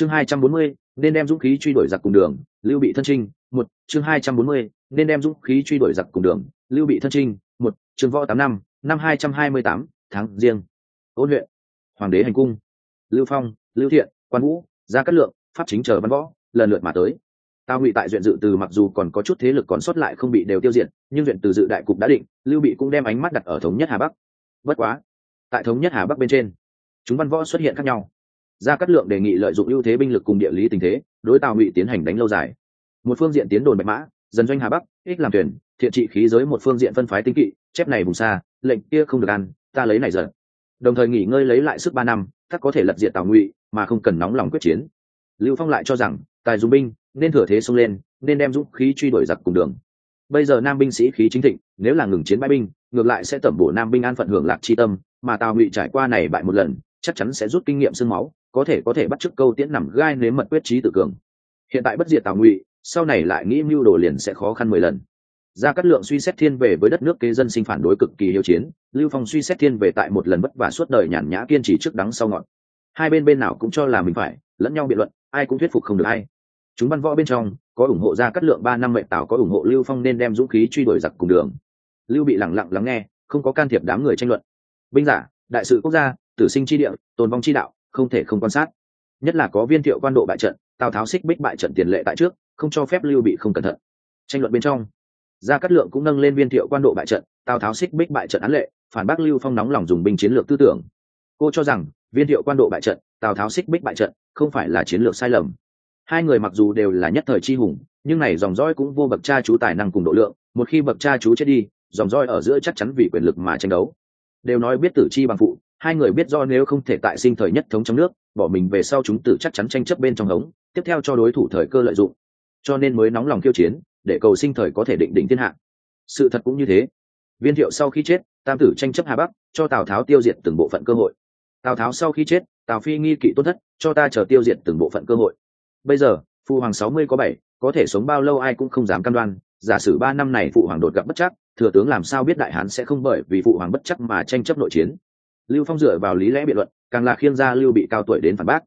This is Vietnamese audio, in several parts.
chương hai trăm bốn mươi, nên đem dũng khí truy đuổi giặc cùng đường, lưu bị thân trinh, một, chương hai trăm bốn mươi, nên đem dũng khí truy đuổi giặc cùng đường, lưu bị thân trinh, một, chương võ tám năm năm hai trăm hai mươi tám, tháng riêng. Ôn huyện hoàng đế hành cung. Lưu phong, lưu thiện, quan vũ, gia cát lượng, pháp chính chờ văn võ, lần lượt mà tới. Tào ngụy tại duyện dự từ mặc dù còn có chút thế lực còn sót lại không bị đều tiêu diệt, nhưng duyện từ dự đại cục đã định, lưu bị cũng đem ánh mắt đặt ở thống nhất hà bắc. Bất quá, tại thống nhất hà bắc bên trên, chúng văn võ xuất hiện khác nhau gia cát lượng đề nghị lợi dụng ưu thế binh lực cùng địa lý tình thế, đối tào ngụy tiến hành đánh lâu dài. Một phương diện tiến đồn bạch mã, dần doanh hà bắc, ích làm tuyển thiện trị khí giới một phương diện phân phái tinh kỵ, chép này vùng xa, lệnh kia không được ăn, ta lấy này giận. Đồng thời nghỉ ngơi lấy lại sức ba năm các có thể lật diện tào ngụy, mà không cần nóng lòng quyết chiến. Lưu phong lại cho rằng, tài dùng binh, nên thừa thế xông lên, nên đem dũng khí truy đuổi giặc cùng đường. Bây giờ nam binh sĩ khí chính thịnh, nếu là ngừng chiến bãi binh, ngược lại sẽ tẩm bổ nam binh an phận hưởng lạc chi tâm, mà tào ngụy trải qua này bại một lần, chắc chắn sẽ rút kinh nghiệm sương máu có thể có thể bắt chước câu tiễn nằm gai nếm mật quyết trí tự cường. Hiện tại bất diệt tào ngụy, sau này lại nghĩ mưu đồ liền sẽ khó khăn mười lần. Gia cát lượng suy xét thiên về với đất nước kế dân sinh phản đối cực kỳ hiếu chiến, lưu phong suy xét thiên về tại một lần vất vả suốt đời nhàn nhã kiên trì trước đắng sau ngọn. Hai bên bên nào cũng cho là mình phải, lẫn nhau biện luận, ai cũng thuyết phục không được ai. Chúng văn võ bên trong, có ủng hộ gia cát lượng ba năm mệnh tảo có ủng hộ lưu phong nên đem dũng khí truy đuổi giặc cùng đường. Lưu bị lẳng lặng lắng nghe, không có can thiệp đám người tranh luận. Binh giả, đại sự quốc gia, tử sinh chi địa, tồn vong chi đạo không thể không quan sát. Nhất là có viên thiệu quan độ bại trận, tào tháo xích bích bại trận tiền lệ tại trước, không cho phép lưu bị không cẩn thận. Tranh luận bên trong, gia cát lượng cũng nâng lên viên thiệu quan độ bại trận, tào tháo xích bích bại trận án lệ, phản bác lưu phong nóng lòng dùng binh chiến lược tư tưởng. Cô cho rằng, viên thiệu quan độ bại trận, tào tháo xích bích bại trận, không phải là chiến lược sai lầm. Hai người mặc dù đều là nhất thời chi hùng, nhưng này dòng dõi cũng vô bậc cha chú tài năng cùng độ lượng, một khi bậc cha chú chết đi, dòng roi ở giữa chắc chắn vì quyền lực mà tranh đấu. Đều nói biết tử chi bằng phụ hai người biết do nếu không thể tại sinh thời nhất thống trong nước, bỏ mình về sau chúng tự chắc chắn tranh chấp bên trong hống, tiếp theo cho đối thủ thời cơ lợi dụng. Cho nên mới nóng lòng khiêu chiến, để cầu sinh thời có thể định đỉnh thiên hạ. Sự thật cũng như thế. Viên thiệu sau khi chết, tam tử tranh chấp hà bắc, cho tào tháo tiêu diệt từng bộ phận cơ hội. Tào tháo sau khi chết, tào phi nghi kỵ tốt thất, cho ta chờ tiêu diệt từng bộ phận cơ hội. Bây giờ phụ hoàng sáu mươi có bảy, có thể sống bao lâu ai cũng không dám cam đoan. Giả sử ba năm này phụ hoàng đột gặp bất chắc, thừa tướng làm sao biết đại hán sẽ không bởi vì phụ hoàng bất chắc mà tranh chấp nội chiến lưu phong dựa vào lý lẽ biện luận, càng là khiên gia lưu bị cao tuổi đến phản bác.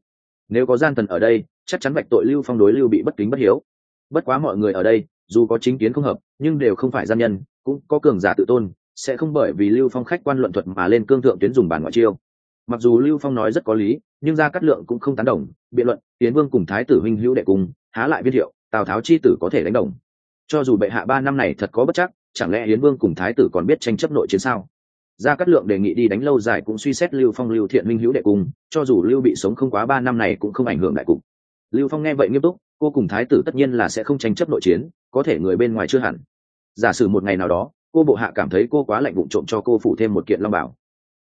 Nếu có gian thần ở đây, chắc chắn vạch tội lưu phong đối lưu bị bất kính bất hiếu. Bất quá mọi người ở đây, dù có chính kiến không hợp, nhưng đều không phải gian nhân, cũng có cường giả tự tôn, sẽ không bởi vì lưu phong khách quan luận thuật mà lên cương thượng tuyến dùng bản ngoại chiêu. Mặc dù lưu phong nói rất có lý, nhưng gia cát lượng cũng không tán đồng, biện luận, tiến vương cùng thái tử huynh hữu đệ cùng há lại viên hiệu tào tháo chi tử có thể đánh đồng. Cho dù bệ hạ ba năm này thật có bất chắc, chẳng lẽ hiến vương cùng thái tử còn biết tranh chấp nội chiến sao? Gia cát lượng đề nghị đi đánh lâu dài cũng suy xét lưu phong, lưu thiện minh, hữu đệ cùng cho dù lưu bị sống không quá ba năm này cũng không ảnh hưởng đại cục. Lưu phong nghe vậy nghiêm túc, cô cùng thái tử tất nhiên là sẽ không tranh chấp nội chiến, có thể người bên ngoài chưa hẳn. Giả sử một ngày nào đó, cô bộ hạ cảm thấy cô quá lạnh bụng trộm cho cô phủ thêm một kiện long bảo.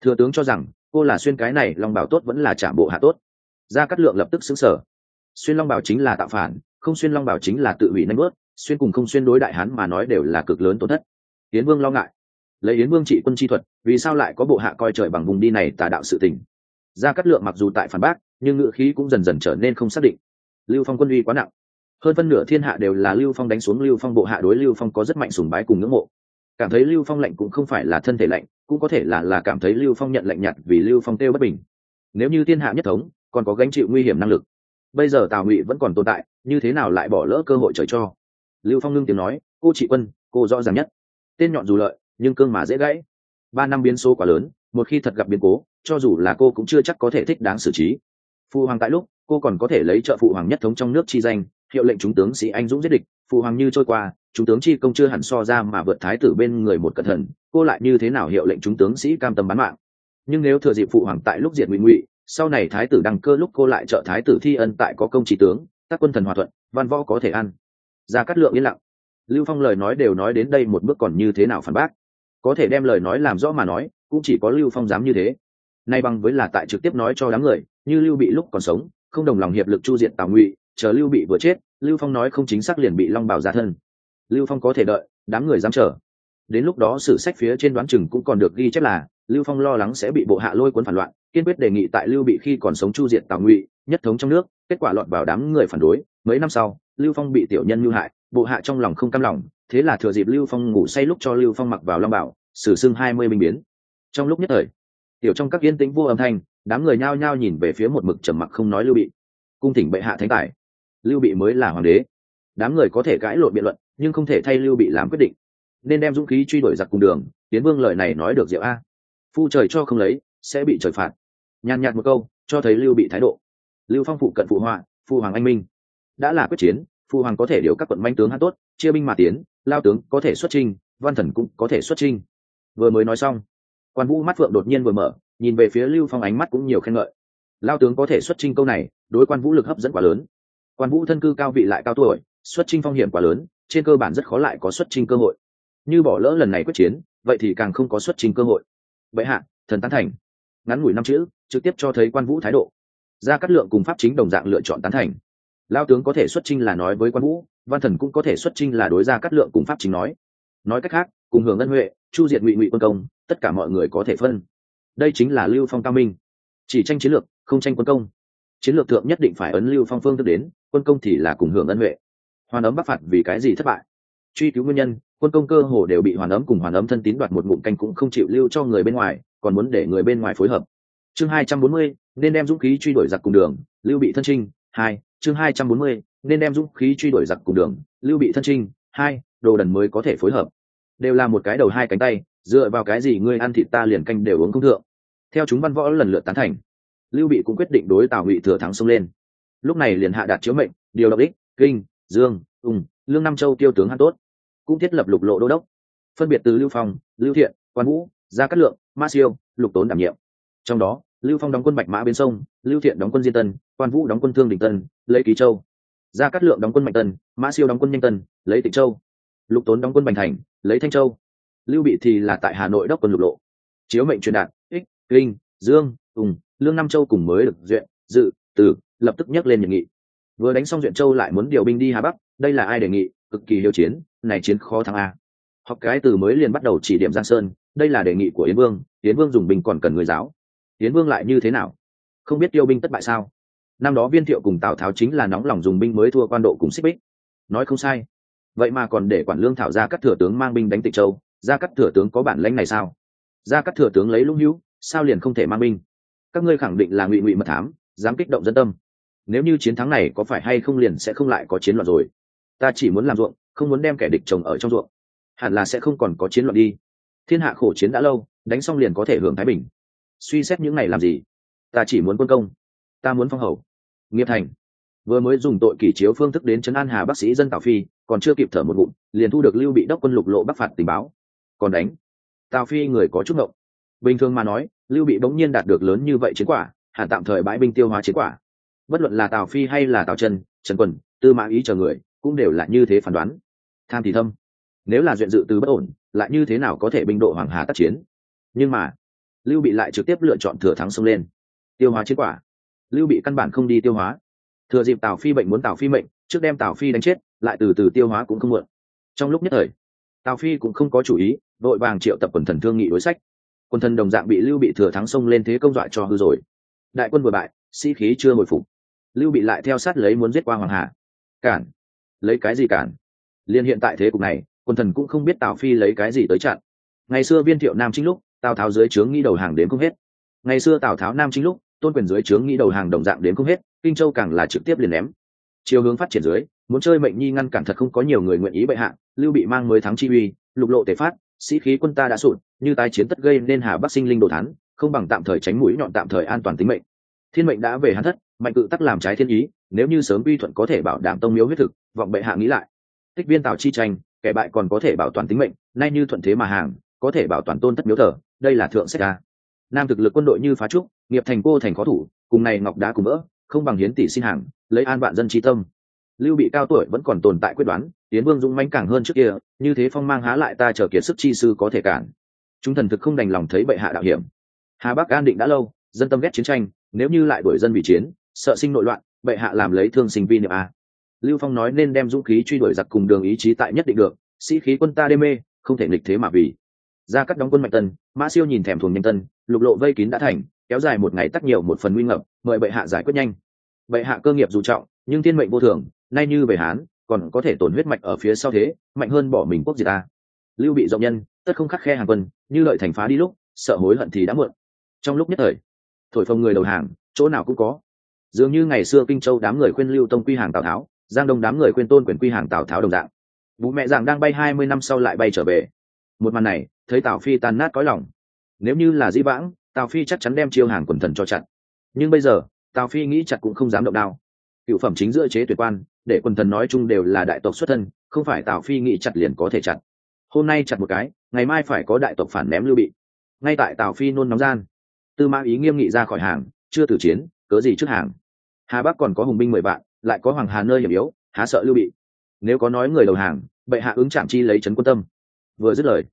Thừa tướng cho rằng, cô là xuyên cái này, long bảo tốt vẫn là trả bộ hạ tốt. Gia cát lượng lập tức xứng sở xuyên long bảo chính là tạo phản, không xuyên long bảo chính là tự hủy nanh bớt, xuyên cùng không xuyên đối đại hán mà nói đều là cực lớn tổn thất. Tiến vương lo ngại lấy yến vương trị quân chi thuật, vì sao lại có bộ hạ coi trời bằng vùng đi này tà đạo sự tình? Gia cát lượng mặc dù tại phản bác, nhưng ngự khí cũng dần dần trở nên không xác định. Lưu phong quân uy quá nặng. Hơn phân nửa thiên hạ đều là lưu phong đánh xuống lưu phong bộ hạ đối lưu phong có rất mạnh sùng bái cùng ngưỡng mộ. Cảm thấy lưu phong lạnh cũng không phải là thân thể lạnh, cũng có thể là là cảm thấy lưu phong nhận lạnh nhạt vì lưu phong tiêu bất bình. Nếu như thiên hạ nhất thống, còn có gánh chịu nguy hiểm năng lực. Bây giờ tào ngụy vẫn còn tồn tại, như thế nào lại bỏ lỡ cơ hội trời cho? Lưu phong ngưng tiếng nói, cô trị quân, cô rõ ràng nhất. Tên nhọn dù lợi nhưng cương mà dễ gãy. Ba năm biến số quá lớn, một khi thật gặp biến cố, cho dù là cô cũng chưa chắc có thể thích đáng xử trí. Phụ hoàng tại lúc, cô còn có thể lấy trợ phụ hoàng nhất thống trong nước chi danh, hiệu lệnh chúng tướng sĩ anh dũng giết địch. Phụ hoàng như trôi qua, chúng tướng chi công chưa hẳn so ra mà vượt thái tử bên người một cẩn thận, cô lại như thế nào hiệu lệnh chúng tướng sĩ cam tâm bán mạng? Nhưng nếu thừa dịp phụ hoàng tại lúc diệt ngụy ngụy, sau này thái tử đăng cơ lúc cô lại trợ thái tử thi ân tại có công trí tướng, các quân thần hòa thuận, văn võ có thể ăn. Ra cắt lượng yên lặng. Lưu phong lời nói đều nói đến đây một bước còn như thế nào phản bác? Có thể đem lời nói làm rõ mà nói, cũng chỉ có lưu phong dám như thế. Nay bằng với là tại trực tiếp nói cho đám người, như lưu bị lúc còn sống, không đồng lòng hiệp lực chu diện tào ngụy, chờ lưu bị vừa chết, lưu phong nói không chính xác liền bị long bảo ra thân. Lưu phong có thể đợi, đám người dám chờ. Đến lúc đó sử sách phía trên đoán chừng cũng còn được ghi chép là, lưu phong lo lắng sẽ bị bộ hạ lôi cuốn phản loạn, kiên quyết đề nghị tại lưu bị khi còn sống chu diện tào ngụy, nhất thống trong nước, kết quả lọt vào đám người phản đối. Mấy năm sau, lưu phong bị tiểu nhân mưu hại, bộ hạ trong lòng không cam lòng thế là thừa dịp lưu phong ngủ say lúc cho lưu phong mặc vào long bảo, sử xưng hai mươi binh biến. Trong lúc nhất thời, tiểu trong các yên tĩnh vô âm thanh, đám người nhao nhao nhìn về phía một mực trầm mặc không nói lưu bị. Cung thỉnh bệ hạ thánh tài. Lưu bị mới là hoàng đế. Đám người có thể cãi lộn biện luận, nhưng không thể thay lưu bị làm quyết định. Nên đem dũng khí truy đuổi giặc cùng đường, tiến vương lời này nói được diệu a. Phu trời cho không lấy, sẽ bị trời phạt. Nhàn nhạt một câu, cho thấy lưu bị thái độ. Lưu phong phụ cận phụ họa, phụ hoàng anh minh. Đã là quyết chiến phụ hoàng có thể điều các quận manh tướng hát tốt, chia binh mà tiến, lao tướng có thể xuất trinh văn thần cũng có thể xuất trinh vừa mới nói xong, quan vũ mắt phượng đột nhiên vừa mở, nhìn về phía lưu phong ánh mắt cũng nhiều khen ngợi. Lao tướng có thể xuất trinh câu này, đối quan vũ lực hấp dẫn quá lớn. Quan vũ thân cư cao vị lại cao tuổi, xuất trinh phong hiểm quá lớn, trên cơ bản rất khó lại có xuất trinh cơ hội. Như bỏ lỡ lần này quyết chiến, vậy thì càng không có xuất trình cơ hội. Vậy hạ, thần tán thành. Ngắn ngủi năm chữ, trực tiếp cho thấy quan vũ thái độ. Ra cắt lượng cùng pháp chính đồng dạng lựa chọn tán thành lao tướng có thể xuất trinh là nói với quan vũ, văn thần cũng có thể xuất trinh là đối ra cắt lượng cùng pháp chính nói. Nói cách khác, cùng hưởng ân huệ, chu diệt ngụy ngụy quân công, tất cả mọi người có thể phân. Đây chính là lưu phong cao minh. Chỉ tranh chiến lược, không tranh quân công. Chiến lược thượng nhất định phải ấn lưu phong phương tức đến, quân công thì là cùng hưởng ân huệ. Hoàn ấm bắc phạt vì cái gì thất bại? Truy cứu nguyên nhân, quân công cơ hồ đều bị hoàn ấm cùng hoàn ấm thân tín đoạt một ngụm canh cũng không chịu lưu cho người bên ngoài, còn muốn để người bên ngoài phối hợp. Chương hai trăm bốn mươi, nên đem dũng khí truy đuổi giặc cùng đường, lưu bị thân trinh hai chương hai trăm bốn mươi, nên đem dũng khí truy đuổi giặc cùng đường, lưu bị thân trinh, hai, đồ đần mới có thể phối hợp. Đều là một cái đầu hai cánh tay, dựa vào cái gì ngươi ăn thịt ta liền canh đều uống không thượng. Theo chúng văn võ lần lượt tán thành, lưu bị cũng quyết định đối tào ngụy thừa thắng xông lên. Lúc này liền hạ đạt chiếu mệnh, điều động ích, kinh, dương, ung, lương nam châu tiêu tướng hắn tốt. Cũng thiết lập lục lộ đô đốc. Phân biệt từ lưu phong, lưu thiện, quan vũ, gia cát lượng, ma siêu, lục tốn đảm nhiệm. Trong đó, lưu phong đóng quân bạch mã bên sông, lưu thiện đóng quân diên tân quan vũ đóng quân thương đình tân lấy ký châu. Gia cát lượng đóng quân mạnh tân mã siêu đóng quân nhanh tân lấy tịnh châu. Lục tốn đóng quân bành thành lấy thanh châu. Lưu bị thì là tại hà nội đốc quân lục lộ. Chiếu mệnh truyền đạt ích kinh dương tùng lương nam châu cùng mới được duyện dự tử, lập tức nhắc lên nhiệm nghị. Vừa đánh xong duyện châu lại muốn điều binh đi hà bắc đây là ai đề nghị cực kỳ hiếu chiến này chiến khó thắng a. Học cái từ mới liền bắt đầu chỉ điểm giang sơn đây là đề nghị của yến vương yến vương dùng binh còn cần người giáo. Yến vương lại như thế nào? Không biết tiêu binh thất bại sao? Năm đó viên thiệu cùng tào tháo chính là nóng lòng dùng binh mới thua quan độ cùng xích bích. Nói không sai. Vậy mà còn để quản lương thảo ra các thừa tướng mang binh đánh tịch châu, ra các thừa tướng có bản lãnh này sao? Ra các thừa tướng lấy lũng hữu, sao liền không thể mang binh? Các ngươi khẳng định là ngụy ngụy mật thám, dám kích động dân tâm. Nếu như chiến thắng này có phải hay không liền sẽ không lại có chiến loạn rồi? Ta chỉ muốn làm ruộng, không muốn đem kẻ địch trồng ở trong ruộng. Hẳn là sẽ không còn có chiến loạn đi. Thiên hạ khổ chiến đã lâu, đánh xong liền có thể hưởng thái bình. Suy xét những này làm gì? Ta chỉ muốn quân công. Ta muốn phong hầu nghiệp thành. Vừa mới dùng tội kỷ chiếu phương thức đến chấn an hà bác sĩ dân tào phi, còn chưa kịp thở một bụng liền thu được lưu bị đốc quân lục lộ bắc phạt tình báo. Còn đánh. Tào phi người có chút ngộng. Bình thường mà nói, lưu bị bỗng nhiên đạt được lớn như vậy chiến quả, hẳn tạm thời bãi binh tiêu hóa chiến quả. Bất luận là tào phi hay là tào trần trần quần, tư mã ý chờ người, cũng đều là như thế phán đoán. Tham thì thâm. Nếu là duyện dự từ bất ổn, lại như thế nào có thể binh độ hoàng hà tác chiến? Nhưng mà, lưu bị lại trực tiếp lựa chọn thừa thắng xông lên. Tiêu hóa chiến quả lưu bị căn bản không đi tiêu hóa. Thừa dịp tào phi bệnh muốn tào phi mệnh, trước đem tào phi đánh chết, lại từ từ tiêu hóa cũng không muộn trong lúc nhất thời, tào phi cũng không có chủ ý, vội vàng triệu tập quần thần thương nghị đối sách. Quần thần đồng dạng bị lưu bị thừa thắng xông lên thế công dọa cho hư rồi. Đại quân vừa bại, sĩ khí chưa hồi phục. Lưu bị lại theo sát lấy muốn giết qua hoàng hà. Cản. Lấy cái gì cản? Liên hiện tại thế cục này, quần thần cũng không biết tào phi lấy cái gì tới chặn. Ngày xưa viên thiệu nam chính lúc, tào tháo dưới trướng nghi đầu hàng đến không hết. Ngày xưa tào tháo nam chính lúc tôn quyền dưới trướng nghĩ đầu hàng đồng dạng đến không hết, kinh châu càng là trực tiếp liền ném. Chiều hướng phát triển dưới, muốn chơi mệnh nhi ngăn cản thật không có nhiều người nguyện ý bệ hạ, lưu bị mang mới thắng chi uy, lục lộ tề phát, sĩ khí quân ta đã sụt, như tái chiến tất gây nên hà bắc sinh linh đồ thán, không bằng tạm thời tránh mũi nhọn tạm thời an toàn tính mệnh. Thiên mệnh đã về hắn thất, mạnh cự tắc làm trái thiên ý, nếu như sớm uy thuận có thể bảo đảm tông miếu huyết thực, vọng bệ hạ nghĩ lại. Tích viên tào chi tranh, kẻ bại còn có thể bảo toàn tính mệnh, nay như thuận thế mà hàng, có thể bảo toàn tôn thất miếu thờ, đây là thượng sách ca nam thực lực quân đội như phá trúc, nghiệp thành cô thành khó thủ, cùng này ngọc đá cùng vỡ, không bằng hiến tỷ xin hàng, lấy an vạn dân trí tâm. Lưu bị cao tuổi vẫn còn tồn tại quyết đoán tiến vương dũng mãnh càng hơn trước kia, như thế phong mang há lại ta chờ kiệt sức chi sư có thể cản. Chúng thần thực không đành lòng thấy bệ hạ đạo hiểm. Hà bắc an định đã lâu, dân tâm ghét chiến tranh, nếu như lại đuổi dân bị chiến, sợ sinh nội loạn, bệ hạ làm lấy thương sinh vi niệm a. Lưu phong nói nên đem dũng khí truy đuổi giặc cùng đường ý chí tại nhất định được, sĩ khí quân ta đê mê, không thể nghịch thế mà vì. Ra cắt đóng quân mạnh tân mã siêu nhìn thèm thuồng nhanh tân, lục lộ vây kín đã thành, kéo dài một ngày tắc nhiều một phần nguy ngập, mời bệ hạ giải quyết nhanh. Bệ hạ cơ nghiệp dù trọng, nhưng thiên mệnh vô thường, nay như về hán, còn có thể tổn huyết mạch ở phía sau thế, mạnh hơn bỏ mình quốc diệt ta. Lưu bị rộng nhân, tất không khắc khe hàng quân, như lợi thành phá đi lúc, sợ hối hận thì đã muộn. Trong lúc nhất thời, thổi phồng người đầu hàng, chỗ nào cũng có. Dường như ngày xưa kinh châu đám người khuyên lưu tông quy hàng tào tháo, giang đông đám người khuyên tôn quyền quy hàng tào tháo đồng dạng. Bố mẹ rằng đang bay hai mươi năm sau lại bay trở về một màn này, thấy tào phi tan nát cõi lòng. Nếu như là di vãng, tào phi chắc chắn đem chiêu hàng quần thần cho chặn. Nhưng bây giờ, tào phi nghĩ chặt cũng không dám động đao. Cựu phẩm chính giữa chế tuyệt quan, để quần thần nói chung đều là đại tộc xuất thân, không phải tào phi nghĩ chặt liền có thể chặt hôm nay chặt một cái, ngày mai phải có đại tộc phản ném lưu bị. Ngay tại tào phi nôn nóng gian, tư mã ý nghiêm nghị ra khỏi hàng, chưa tử chiến, cớ gì trước hàng. Hà bắc còn có hùng binh mười vạn, lại có hoàng hà nơi hiểm yếu, há sợ lưu bị. Nếu có nói người đầu hàng, bệ hạ ứng chạm chi lấy trấn quân tâm vừa dứt lời,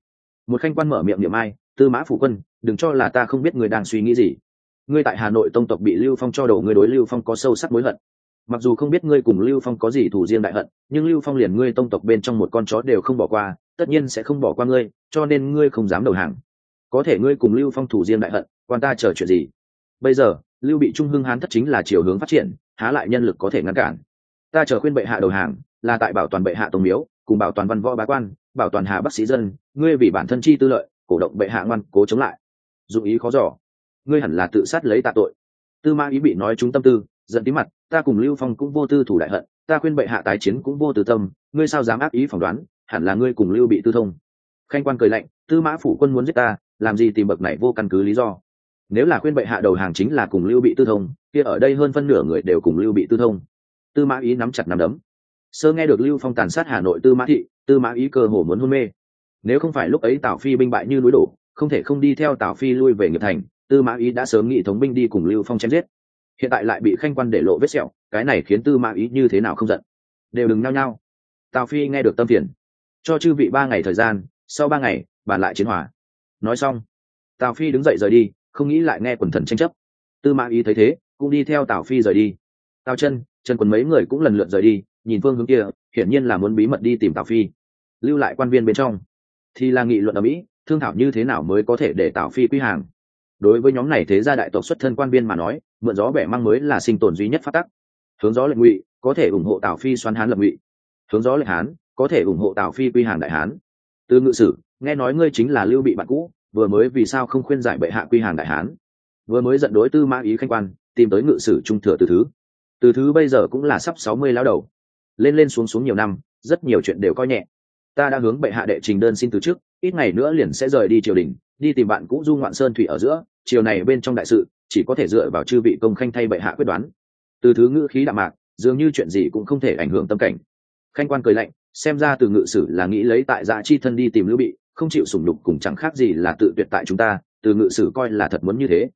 một khanh quan mở miệng niệm ai, tư mã phủ quân, đừng cho là ta không biết người đang suy nghĩ gì. Ngươi tại hà nội tông tộc bị lưu phong cho đầu, ngươi đối lưu phong có sâu sắc mối hận. Mặc dù không biết ngươi cùng lưu phong có gì thủ riêng đại hận, nhưng lưu phong liền ngươi tông tộc bên trong một con chó đều không bỏ qua, tất nhiên sẽ không bỏ qua ngươi, cho nên ngươi không dám đầu hàng. Có thể ngươi cùng lưu phong thủ riêng đại hận, quan ta chờ chuyện gì? Bây giờ, lưu bị trung hưng hán thất chính là chiều hướng phát triển, há lại nhân lực có thể ngăn cản. Ta chờ khuyên bệ hạ đầu hàng, là tại bảo toàn bệ hạ tông miếu cùng bảo toàn văn võ bá quan, bảo toàn hà bắc sĩ dân, ngươi vì bản thân chi tư lợi, cổ động bệ hạ ngoan cố chống lại. Dụng ý khó giỏ ngươi hẳn là tự sát lấy tạ tội. Tư mã ý bị nói trúng tâm tư, giận tí mặt, ta cùng lưu phong cũng vô tư thủ đại hận, ta khuyên bệ hạ tái chiến cũng vô tư tâm, ngươi sao dám ác ý phỏng đoán, hẳn là ngươi cùng lưu bị tư thông. Khanh quan cười lạnh, tư mã phủ quân muốn giết ta, làm gì tìm bậc này vô căn cứ lý do? Nếu là khuyên bệ hạ đầu hàng chính là cùng lưu bị tư thông, kia ở đây hơn phân nửa người đều cùng lưu bị tư thông. Tư mã ý nắm chặt nắm đấm sơ nghe được lưu phong tàn sát hà nội tư mã thị, tư mã ý cơ hồ muốn hôn mê. Nếu không phải lúc ấy tào phi binh bại như núi đổ, không thể không đi theo tào phi lui về nghiệp thành, tư mã ý đã sớm nghị thống binh đi cùng lưu phong chém giết. Hiện tại lại bị khanh quan để lộ vết sẹo, cái này khiến tư mã ý như thế nào không giận. Đều đừng nao nhao. Tào phi nghe được tâm phiền. Cho chư vị ba ngày thời gian, sau ba ngày, bàn lại chiến hòa. Nói xong, tào phi đứng dậy rời đi, không nghĩ lại nghe quần thần tranh chấp. Tư mã ý thấy thế, cũng đi theo tào phi rời đi. Tào chân chân quần mấy người cũng lần lượt rời đi nhìn phương hướng kia, hiển nhiên là muốn bí mật đi tìm tào phi. Lưu lại quan viên bên trong. Thì là nghị luận ở mỹ, thương thảo như thế nào mới có thể để tào phi quy hàng? Đối với nhóm này thế gia đại tộc xuất thân quan viên mà nói, mượn gió bẻ mang mới là sinh tồn duy nhất phát tắc. Hướng gió lệnh ngụy, có thể ủng hộ tào phi xoắn hán lập ngụy. Hướng gió lệnh hán, có thể ủng hộ tào phi quy hàng đại hán. Từ ngự sử, nghe nói ngươi chính là lưu bị bạn cũ, vừa mới vì sao không khuyên giải bệ hạ quy hàng đại hán? Vừa mới giận đối tư mã ý khanh quan, tìm tới ngự sử trung thừa từ thứ. Từ thứ bây giờ cũng là sắp sáu mươi lao đầu lên lên xuống xuống nhiều năm rất nhiều chuyện đều coi nhẹ. Ta đã hướng bệ hạ đệ trình đơn xin từ chức, ít ngày nữa liền sẽ rời đi triều đình đi tìm bạn cũ du ngoạn sơn thủy ở giữa chiều này bên trong đại sự chỉ có thể dựa vào chư vị công khanh thay bệ hạ quyết đoán. Từ thứ ngữ khí đạm mạc dường như chuyện gì cũng không thể ảnh hưởng tâm cảnh. Khanh quan cười lạnh xem ra từ ngự sử là nghĩ lấy tại dạ chi thân đi tìm lưu bị không chịu sủng lục cùng chẳng khác gì là tự tuyệt tại chúng ta từ ngự sử coi là thật muốn như thế.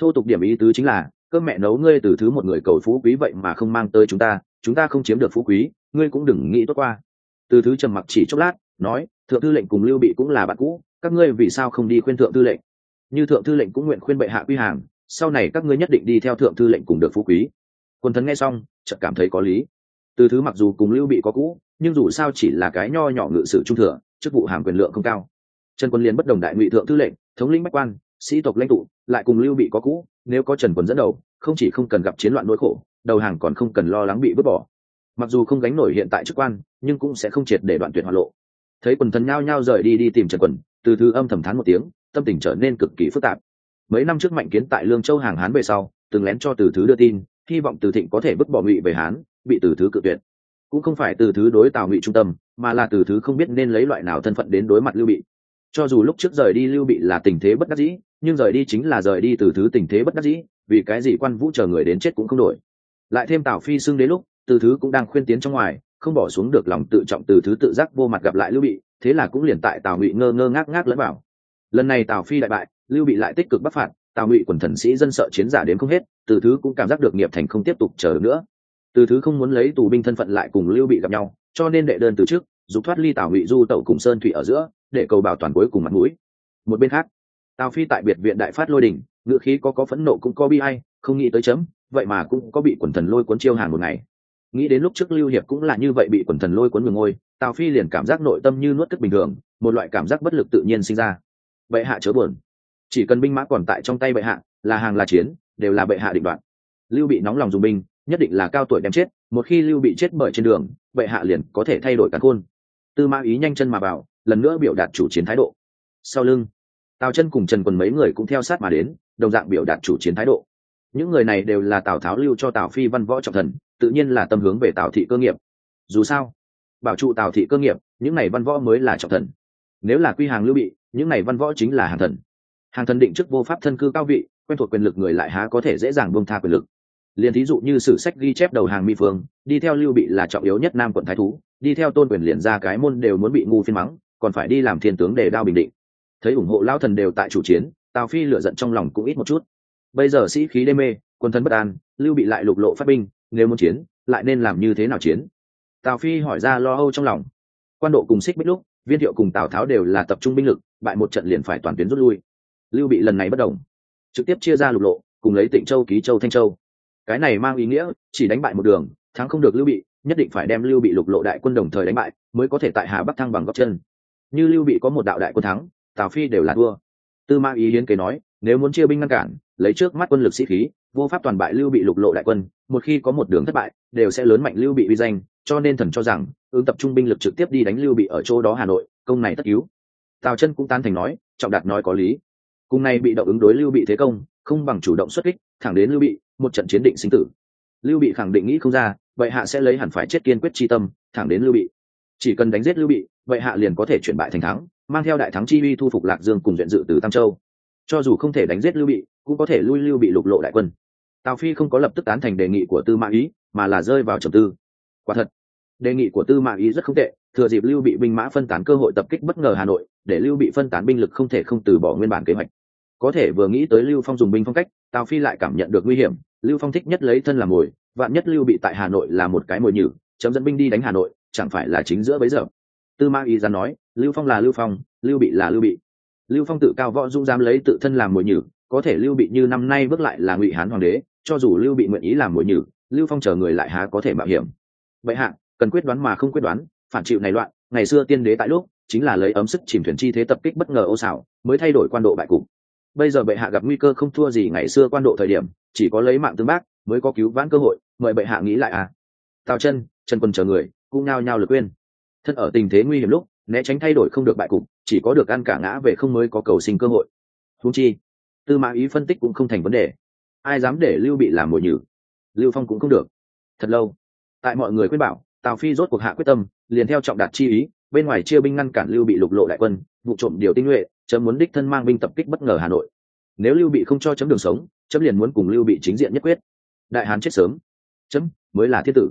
Thô tục điểm ý tứ chính là cơm mẹ nấu ngươi từ thứ một người cầu phú quý vậy mà không mang tới chúng ta chúng ta không chiếm được phú quý, ngươi cũng đừng nghĩ tốt qua. Từ thứ trầm mặc chỉ chốc lát, nói, thượng thư lệnh cùng lưu bị cũng là bạn cũ, các ngươi vì sao không đi khuyên thượng thư lệnh? Như thượng thư lệnh cũng nguyện khuyên bệ hạ quy hàng, sau này các ngươi nhất định đi theo thượng thư lệnh cùng được phú quý. Quân thần nghe xong, chợt cảm thấy có lý. Từ thứ mặc dù cùng lưu bị có cũ, nhưng dù sao chỉ là cái nho nhỏ ngự sử trung thừa, chức vụ hàm quyền lượng không cao. Trần quân liên bất đồng đại ngụy thượng thư lệnh, thống lĩnh bách quan, sĩ tộc lãnh tụ, lại cùng lưu bị có cũ, nếu có trần quân dẫn đầu, không chỉ không cần gặp chiến loạn nỗi khổ đầu hàng còn không cần lo lắng bị vứt bỏ. Mặc dù không gánh nổi hiện tại chức quan, nhưng cũng sẽ không triệt để đoạn tuyệt hoạt lộ. Thấy quần thần nhao nhao rời đi đi tìm trần quần từ thứ âm thầm thán một tiếng, tâm tình trở nên cực kỳ phức tạp. Mấy năm trước mạnh kiến tại lương châu hàng hán về sau, từng lén cho từ thứ đưa tin, hy vọng từ thịnh có thể vứt bỏ ngụy về hán, bị từ thứ cự tuyệt. Cũng không phải từ thứ đối tào ngụy trung tâm, mà là từ thứ không biết nên lấy loại nào thân phận đến đối mặt lưu bị. Cho dù lúc trước rời đi lưu bị là tình thế bất đắc dĩ, nhưng rời đi chính là rời đi từ thứ tình thế bất đắc dĩ, vì cái gì quan vũ chờ người đến chết cũng không đổi lại thêm tào phi xưng đến lúc, từ thứ cũng đang khuyên tiến trong ngoài, không bỏ xuống được lòng tự trọng từ thứ tự giác vô mặt gặp lại lưu bị, thế là cũng liền tại tào ngụy ngơ ngơ ngác ngác lẫn vào lần này tào phi đại bại, lưu bị lại tích cực bắc phạt, tào ngụy quần thần sĩ dân sợ chiến giả đến không hết, từ thứ cũng cảm giác được nghiệp thành không tiếp tục chờ nữa từ thứ không muốn lấy tù binh thân phận lại cùng lưu bị gặp nhau, cho nên đệ đơn từ trước giúp thoát ly tào ngụy du tẩu cùng sơn thủy ở giữa, để cầu bảo toàn cuối cùng mặt mũi một bên khác, tào phi tại biệt viện đại phát lôi đình, ngựa khí có có phẫn nộ cũng có bi ai không nghĩ tới chấm, vậy mà cũng có bị quần thần lôi cuốn chiêu hàng một ngày. Nghĩ đến lúc trước lưu hiệp cũng là như vậy bị quần thần lôi cuốn ngừng ngôi, tào phi liền cảm giác nội tâm như nuốt cất bình thường, một loại cảm giác bất lực tự nhiên sinh ra. Bệ hạ chớ buồn. Chỉ cần binh mã còn tại trong tay bệ hạ, là hàng là chiến, đều là bệ hạ định đoạn. Lưu bị nóng lòng dùng binh, nhất định là cao tuổi đem chết, một khi lưu bị chết bởi trên đường, bệ hạ liền có thể thay đổi cả khôn. Tư mã ý nhanh chân mà vào, lần nữa biểu đạt chủ chiến thái độ. Sau lưng, tào chân cùng trần quần mấy người cũng theo sát mà đến, đồng dạng biểu đạt chủ chiến thái độ những người này đều là tào tháo lưu cho tào phi văn võ trọng thần, tự nhiên là tâm hướng về tào thị cơ nghiệp. Dù sao, bảo trụ tào thị cơ nghiệp, những này văn võ mới là trọng thần. Nếu là quy hàng lưu bị, những này văn võ chính là hàng thần. Hàng thần định chức vô pháp thân cư cao vị, quen thuộc quyền lực người lại há có thể dễ dàng buông tha quyền lực. Liền thí dụ như sử sách ghi chép đầu hàng mi phương, đi theo lưu bị là trọng yếu nhất nam quận thái thú, đi theo tôn quyền liền ra cái môn đều muốn bị ngu phiên mắng, còn phải đi làm thiên tướng để đao bình định. Thấy ủng hộ lao thần đều tại chủ chiến, tào phi lựa giận trong lòng cũng ít một chút bây giờ sĩ khí đê mê, quân thân bất an, lưu bị lại lục lộ phát binh, nếu muốn chiến, lại nên làm như thế nào chiến? Tào phi hỏi ra lo âu trong lòng. Quan độ cùng xích bích lúc, viên thiệu cùng tào tháo đều là tập trung binh lực, bại một trận liền phải toàn tuyến rút lui. Lưu bị lần này bất đồng trực tiếp chia ra lục lộ, cùng lấy tịnh châu, ký châu, thanh châu. Cái này mang ý nghĩa, chỉ đánh bại một đường, thắng không được lưu bị, nhất định phải đem lưu bị lục lộ đại quân đồng thời đánh bại, mới có thể tại hà bắc thăng bằng góc chân. Như lưu bị có một đạo đại quân thắng, tào phi đều là thua. Tư mang ý hiến kế nói nếu muốn chia binh ngăn cản, lấy trước mắt quân lực sĩ khí, vô pháp toàn bại lưu bị lục lộ đại quân, một khi có một đường thất bại, đều sẽ lớn mạnh lưu bị uy danh, cho nên thần cho rằng, ứng tập trung binh lực trực tiếp đi đánh lưu bị ở chỗ đó hà nội, công này tất cứu. Tào chân cũng tan thành nói, trọng đạt nói có lý. Cùng này bị động ứng đối lưu bị thế công, không bằng chủ động xuất kích, thẳng đến lưu bị, một trận chiến định sinh tử. Lưu bị khẳng định nghĩ không ra, vậy hạ sẽ lấy hẳn phải chết kiên quyết chi tâm, thẳng đến lưu bị. Chỉ cần đánh giết lưu bị, vậy hạ liền có thể chuyển bại thành thắng, mang theo đại thắng chi uy thu phục lạc dương cùng viện dự từ tam châu cho dù không thể đánh giết lưu bị, cũng có thể lui lưu bị lục lộ đại quân. Tào phi không có lập tức tán thành đề nghị của tư mã ý, mà là rơi vào trầm tư. Quả thật, đề nghị của tư mã ý rất không tệ, thừa dịp lưu bị binh mã phân tán cơ hội tập kích bất ngờ hà nội, để lưu bị phân tán binh lực không thể không từ bỏ nguyên bản kế hoạch. Có thể vừa nghĩ tới lưu phong dùng binh phong cách, tào phi lại cảm nhận được nguy hiểm. Lưu phong thích nhất lấy thân làm mồi, vạn nhất lưu bị tại hà nội là một cái mồi nhử, chấm dẫn binh đi đánh hà nội, chẳng phải là chính giữa bấy giờ. Tư mã ý ra nói, lưu phong là lưu phong, lưu bị là lưu bị lưu phong tự cao võ dung dám lấy tự thân làm mồi nhử, có thể lưu bị như năm nay bước lại là ngụy hán hoàng đế, cho dù lưu bị nguyện ý làm mồi nhử, lưu phong chờ người lại há có thể mạo hiểm. Vậy hạ, cần quyết đoán mà không quyết đoán, phản chịu này loạn, ngày xưa tiên đế tại lúc, chính là lấy ấm sức chìm thuyền chi thế tập kích bất ngờ ô xảo, mới thay đổi quan độ bại cục. Bây giờ bệ hạ gặp nguy cơ không thua gì ngày xưa quan độ thời điểm, chỉ có lấy mạng tương bác, mới có cứu vãn cơ hội, mời bệ hạ nghĩ lại à. Tào chân chân quân chờ người, cũng nao nhao lực quên. Thân ở tình thế nguy hiểm lúc, né tránh thay đổi không được bại cục chỉ có được ăn cả ngã về không mới có cầu sinh cơ hội. Húng chi tư mã ý phân tích cũng không thành vấn đề. Ai dám để lưu bị làm mồi nhử? Lưu phong cũng không được. Thật lâu tại mọi người khuyên bảo tào phi rốt cuộc hạ quyết tâm liền theo trọng đạt chi ý bên ngoài chia binh ngăn cản lưu bị lục lộ đại quân vụ trộm điều tinh nhuệ chấm muốn đích thân mang binh tập kích bất ngờ hà nội. Nếu lưu bị không cho chấm đường sống chấm liền muốn cùng lưu bị chính diện nhất quyết. Đại hán chết sớm. Chấm mới là thiết tử.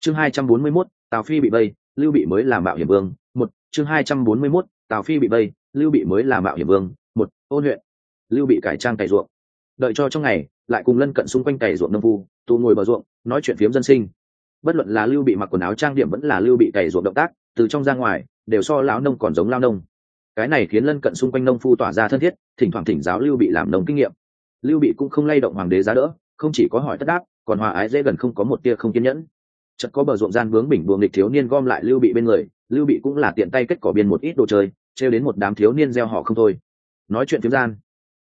Chương hai trăm bốn mươi 241, tào phi bị vây lưu bị mới là mạo hiểm vương. Một chương hai trăm bốn mươi 241, tào phi bị vây, lưu bị mới là mạo hiểm vương, một, ôn huyện. Lưu bị cải trang cày ruộng. Đợi cho trong ngày, lại cùng lân cận xung quanh cày ruộng nông phu tù ngồi bờ ruộng, nói chuyện phiếm dân sinh. Bất luận là lưu bị mặc quần áo trang điểm vẫn là lưu bị cày ruộng động tác, từ trong ra ngoài, đều so lão nông còn giống lao nông. Cái này khiến lân cận xung quanh nông phu tỏa ra thân thiết, thỉnh thoảng thỉnh giáo lưu bị làm nông kinh nghiệm. Lưu bị cũng không lay động hoàng đế giá đỡ, không chỉ có hỏi tất đáp, còn hòa ái dễ gần không có một tia không kiên nhẫn. Chợt có bờ ruộng gian bướng bình buồng nghịch thiếu niên gom lại lưu bị bên người lưu bị cũng là tiện tay kết cỏ biên một ít đồ chơi, trêu đến một đám thiếu niên gieo họ không thôi. Nói chuyện phiếm gian,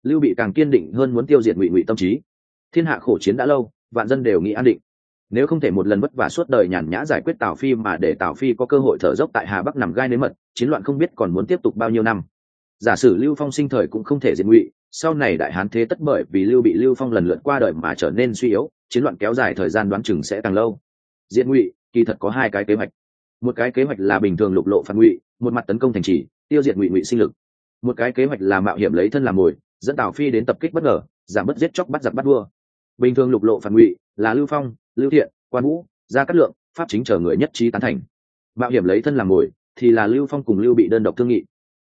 lưu bị càng kiên định hơn muốn tiêu diệt ngụy ngụy tâm trí. Thiên hạ khổ chiến đã lâu, vạn dân đều nghĩ an định. Nếu không thể một lần vất vả suốt đời nhàn nhã giải quyết tào phi mà để tào phi có cơ hội thở dốc tại hà bắc nằm gai nếm mật, chiến loạn không biết còn muốn tiếp tục bao nhiêu năm. Giả sử lưu phong sinh thời cũng không thể diệt ngụy, sau này đại hán thế tất bởi vì lưu bị lưu phong lần lượt qua đời mà trở nên suy yếu, chiến loạn kéo dài thời gian đoán chừng sẽ càng lâu. Diệt ngụy, kỳ thật có hai cái kế hoạch một cái kế hoạch là bình thường lục lộ phản ngụy, một mặt tấn công thành trì, tiêu diệt ngụy ngụy sinh lực. Một cái kế hoạch là mạo hiểm lấy thân làm mồi, dẫn tào phi đến tập kích bất ngờ, giảm bớt giết chóc bắt giặc bắt vua. Bình thường lục lộ phản ngụy là lưu phong, lưu thiện, quan vũ, gia cát lượng, pháp chính chờ người nhất trí tán thành. Mạo hiểm lấy thân làm mồi thì là lưu phong cùng lưu bị đơn độc thương nghị.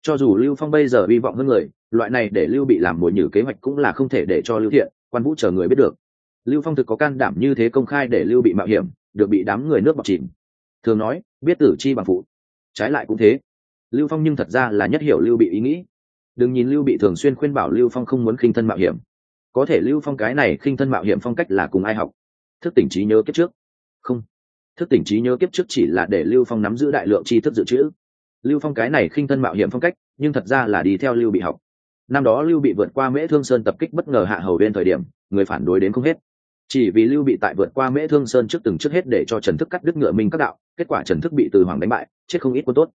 Cho dù lưu phong bây giờ hy vọng hơn người, loại này để lưu bị làm mồi nhử kế hoạch cũng là không thể để cho lưu thiện, quan vũ chờ người biết được. Lưu phong thực có can đảm như thế công khai để lưu bị mạo hiểm, được bị đám người nước bọc chìm thường nói, biết tử chi bằng phụ. Trái lại cũng thế. Lưu phong nhưng thật ra là nhất hiểu lưu bị ý nghĩ. Đừng nhìn lưu bị thường xuyên khuyên bảo lưu phong không muốn khinh thân mạo hiểm. Có thể lưu phong cái này khinh thân mạo hiểm phong cách là cùng ai học? Thức tỉnh trí nhớ kiếp trước. Không. Thức tỉnh trí nhớ kiếp trước chỉ là để lưu phong nắm giữ đại lượng tri thức dự trữ. Lưu phong cái này khinh thân mạo hiểm phong cách, nhưng thật ra là đi theo lưu bị học. Năm đó lưu bị vượt qua mễ thương sơn tập kích bất ngờ hạ hầu bên thời điểm, người phản đối đến không hết chỉ vì lưu bị tại vượt qua mễ thương sơn trước từng trước hết để cho trần thức cắt đứt ngựa mình các đạo, kết quả trần thức bị từ hoàng đánh bại, chết không ít quân tốt.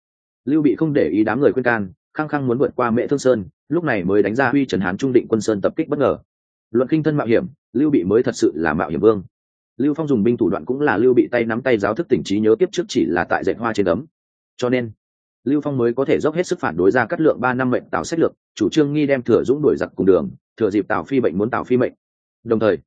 Lưu bị không để ý đám người khuyên can, khăng khăng muốn vượt qua mễ thương sơn, lúc này mới đánh ra huy trần hán trung định quân sơn tập kích bất ngờ. Luận kinh thân mạo hiểm, lưu bị mới thật sự là mạo hiểm vương. Lưu phong dùng binh thủ đoạn cũng là lưu bị tay nắm tay giáo thức tỉnh trí nhớ tiếp trước chỉ là tại dạy hoa trên ấm cho nên, lưu phong mới có thể dốc hết sức phản đối ra cắt lượng ba năm mệnh tào sách lược, chủ trương nghi đem thừa dũng đuổi giặc cùng đường, thừa dịp tào phi bệnh muốn tào phi mệnh. Đồng thời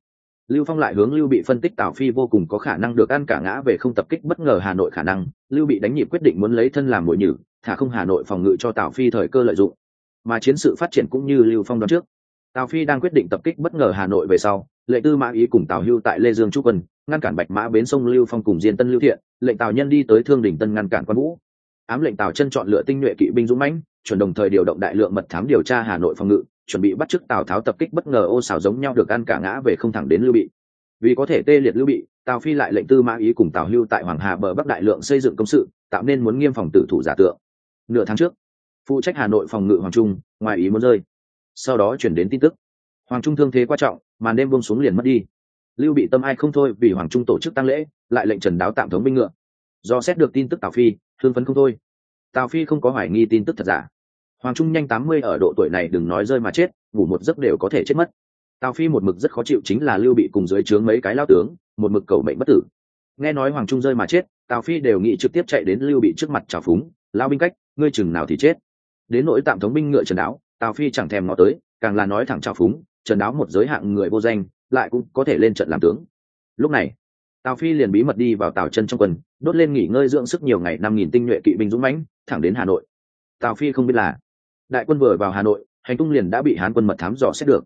lưu phong lại hướng lưu bị phân tích tào phi vô cùng có khả năng được ăn cả ngã về không tập kích bất ngờ hà nội khả năng. Lưu bị đánh nhịp quyết định muốn lấy thân làm mội nhử, thả không hà nội phòng ngự cho tào phi thời cơ lợi dụng. Mà chiến sự phát triển cũng như lưu phong đoán trước. Tào phi đang quyết định tập kích bất ngờ hà nội về sau, lệ tư mã ý cùng tào hưu tại lê dương trúc quân, ngăn cản bạch mã bến sông lưu phong cùng diên tân lưu thiện, lệnh tào nhân đi tới thương đình tân ngăn cản quan vũ. Ám lệnh tào chân chọn lựa tinh nhuệ kỵ binh dũng mãnh, chuẩn đồng thời điều động đại lượng mật thám điều tra hà nội phòng ngự chuẩn bị bắt chước tào tháo tập kích bất ngờ ô xào giống nhau được ăn cả ngã về không thẳng đến lưu bị. Vì có thể tê liệt lưu bị, tào phi lại lệnh tư mã ý cùng tào hưu tại hoàng hà bờ bắc đại lượng xây dựng công sự, tạo nên muốn nghiêm phòng tử thủ giả tượng. Nửa tháng trước, phụ trách hà nội phòng ngự hoàng trung, ngoài ý muốn rơi. Sau đó chuyển đến tin tức. Hoàng trung thương thế quan trọng, màn đêm buông xuống liền mất đi. Lưu bị tâm ai không thôi vì hoàng trung tổ chức tăng lễ, lại lệnh trần đáo tạm thống binh ngựa. Do xét được tin tức tào phi, thương phấn không thôi. Tào phi không có hoài nghi tin tức thật giả hoàng trung nhanh tám mươi ở độ tuổi này đừng nói rơi mà chết ngủ một giấc đều có thể chết mất. Tào phi một mực rất khó chịu chính là lưu bị cùng dưới trướng mấy cái lao tướng một mực cầu mệnh bất tử. Nghe nói hoàng trung rơi mà chết tào phi đều nghĩ trực tiếp chạy đến lưu bị trước mặt trào phúng lao binh cách ngươi chừng nào thì chết. Đến nỗi tạm thống binh ngựa trần đáo tào phi chẳng thèm ngó tới càng là nói thẳng trào phúng trần đáo một giới hạng người vô danh lại cũng có thể lên trận làm tướng. Lúc này tào phi liền bí mật đi vào tào chân trong quần, đốt lên nghỉ ngơi dưỡng sức nhiều ngày năm nghìn tinh nhuệ kỵ binh dũng mãnh thẳng đến hà nội. Tào phi không biết là đại quân vừa vào hà nội, hành tung liền đã bị hán quân mật thám dò xét được.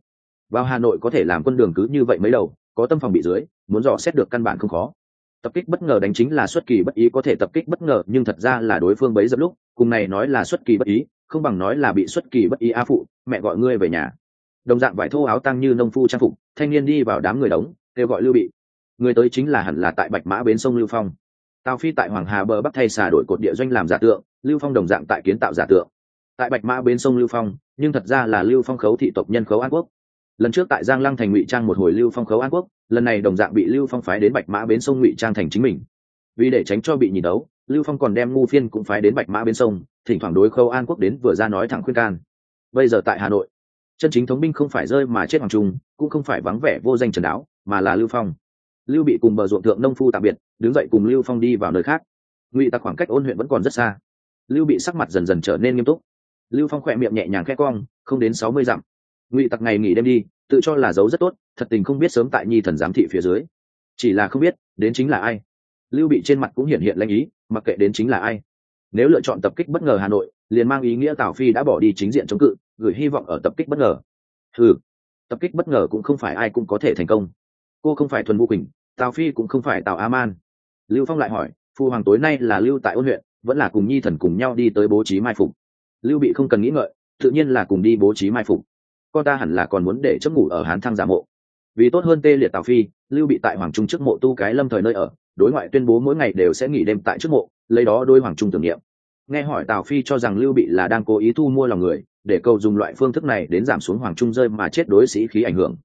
Vào hà nội có thể làm quân đường cứ như vậy mấy đầu, có tâm phòng bị dưới, muốn dò xét được căn bản không khó. Tập kích bất ngờ đánh chính là xuất kỳ bất ý, có thể tập kích bất ngờ, nhưng thật ra là đối phương bấy dập lúc, cùng này nói là xuất kỳ bất ý, không bằng nói là bị xuất kỳ bất ý a phụ, mẹ gọi ngươi về nhà. Đồng dạng vải thô áo tăng như nông phu trang phục, thanh niên đi vào đám người đóng kêu gọi lưu bị. Người tới chính là hẳn là tại bạch mã bến sông lưu phong. Tào phi tại hoàng hà bờ bắc thay xà đổi cột địa doanh làm giả tượng, lưu phong đồng dạng tại kiến tạo giả tượng tại bạch mã bến sông lưu phong, nhưng thật ra là lưu phong khấu thị tộc nhân khấu an quốc. Lần trước tại giang lăng thành ngụy trang một hồi lưu phong khấu an quốc, lần này đồng dạng bị lưu phong phái đến bạch mã bến sông ngụy trang thành chính mình. Vì để tránh cho bị nhìn đấu, lưu phong còn đem ngu phiên cũng phái đến bạch mã bến sông, thỉnh thoảng đối khâu an quốc đến vừa ra nói thẳng khuyên can. Bây giờ tại hà nội, chân chính thống binh không phải rơi mà chết hoàng trung, cũng không phải vắng vẻ vô danh trần đáo mà là lưu phong. Lưu bị cùng bờ ruộng thượng nông phu tạm biệt, đứng dậy cùng lưu phong đi vào nơi khác. Ngụy tặc khoảng cách ôn huyện vẫn còn rất xa. Lưu bị sắc mặt dần dần trở nên nghiêm túc lưu phong khỏe miệng nhẹ nhàng khẽ cong, không đến sáu mươi dặm. Ngụy tặc ngày nghỉ đêm đi, tự cho là giấu rất tốt, thật tình không biết sớm tại nhi thần giám thị phía dưới. Chỉ là không biết, đến chính là ai. Lưu bị trên mặt cũng hiện hiện lanh ý, mặc kệ đến chính là ai. Nếu lựa chọn tập kích bất ngờ hà nội, liền mang ý nghĩa tào phi đã bỏ đi chính diện chống cự, gửi hy vọng ở tập kích bất ngờ. Ừ tập kích bất ngờ cũng không phải ai cũng có thể thành công. Cô không phải thuần vũ quỳnh, tào phi cũng không phải tào a man. Lưu phong lại hỏi, phu hoàng tối nay là lưu tại ôn huyện, vẫn là cùng nhi thần cùng nhau đi tới bố trí mai phục lưu bị không cần nghĩ ngợi, tự nhiên là cùng đi bố trí mai phục. Con ta hẳn là còn muốn để chấp ngủ ở hán thăng giả mộ. Vì tốt hơn tê liệt tào phi, lưu bị tại hoàng trung trước mộ tu cái lâm thời nơi ở, đối ngoại tuyên bố mỗi ngày đều sẽ nghỉ đêm tại trước mộ, lấy đó đôi hoàng trung tưởng niệm. Nghe hỏi tào phi cho rằng lưu bị là đang cố ý thu mua lòng người, để cầu dùng loại phương thức này đến giảm xuống hoàng trung rơi mà chết đối sĩ khí ảnh hưởng.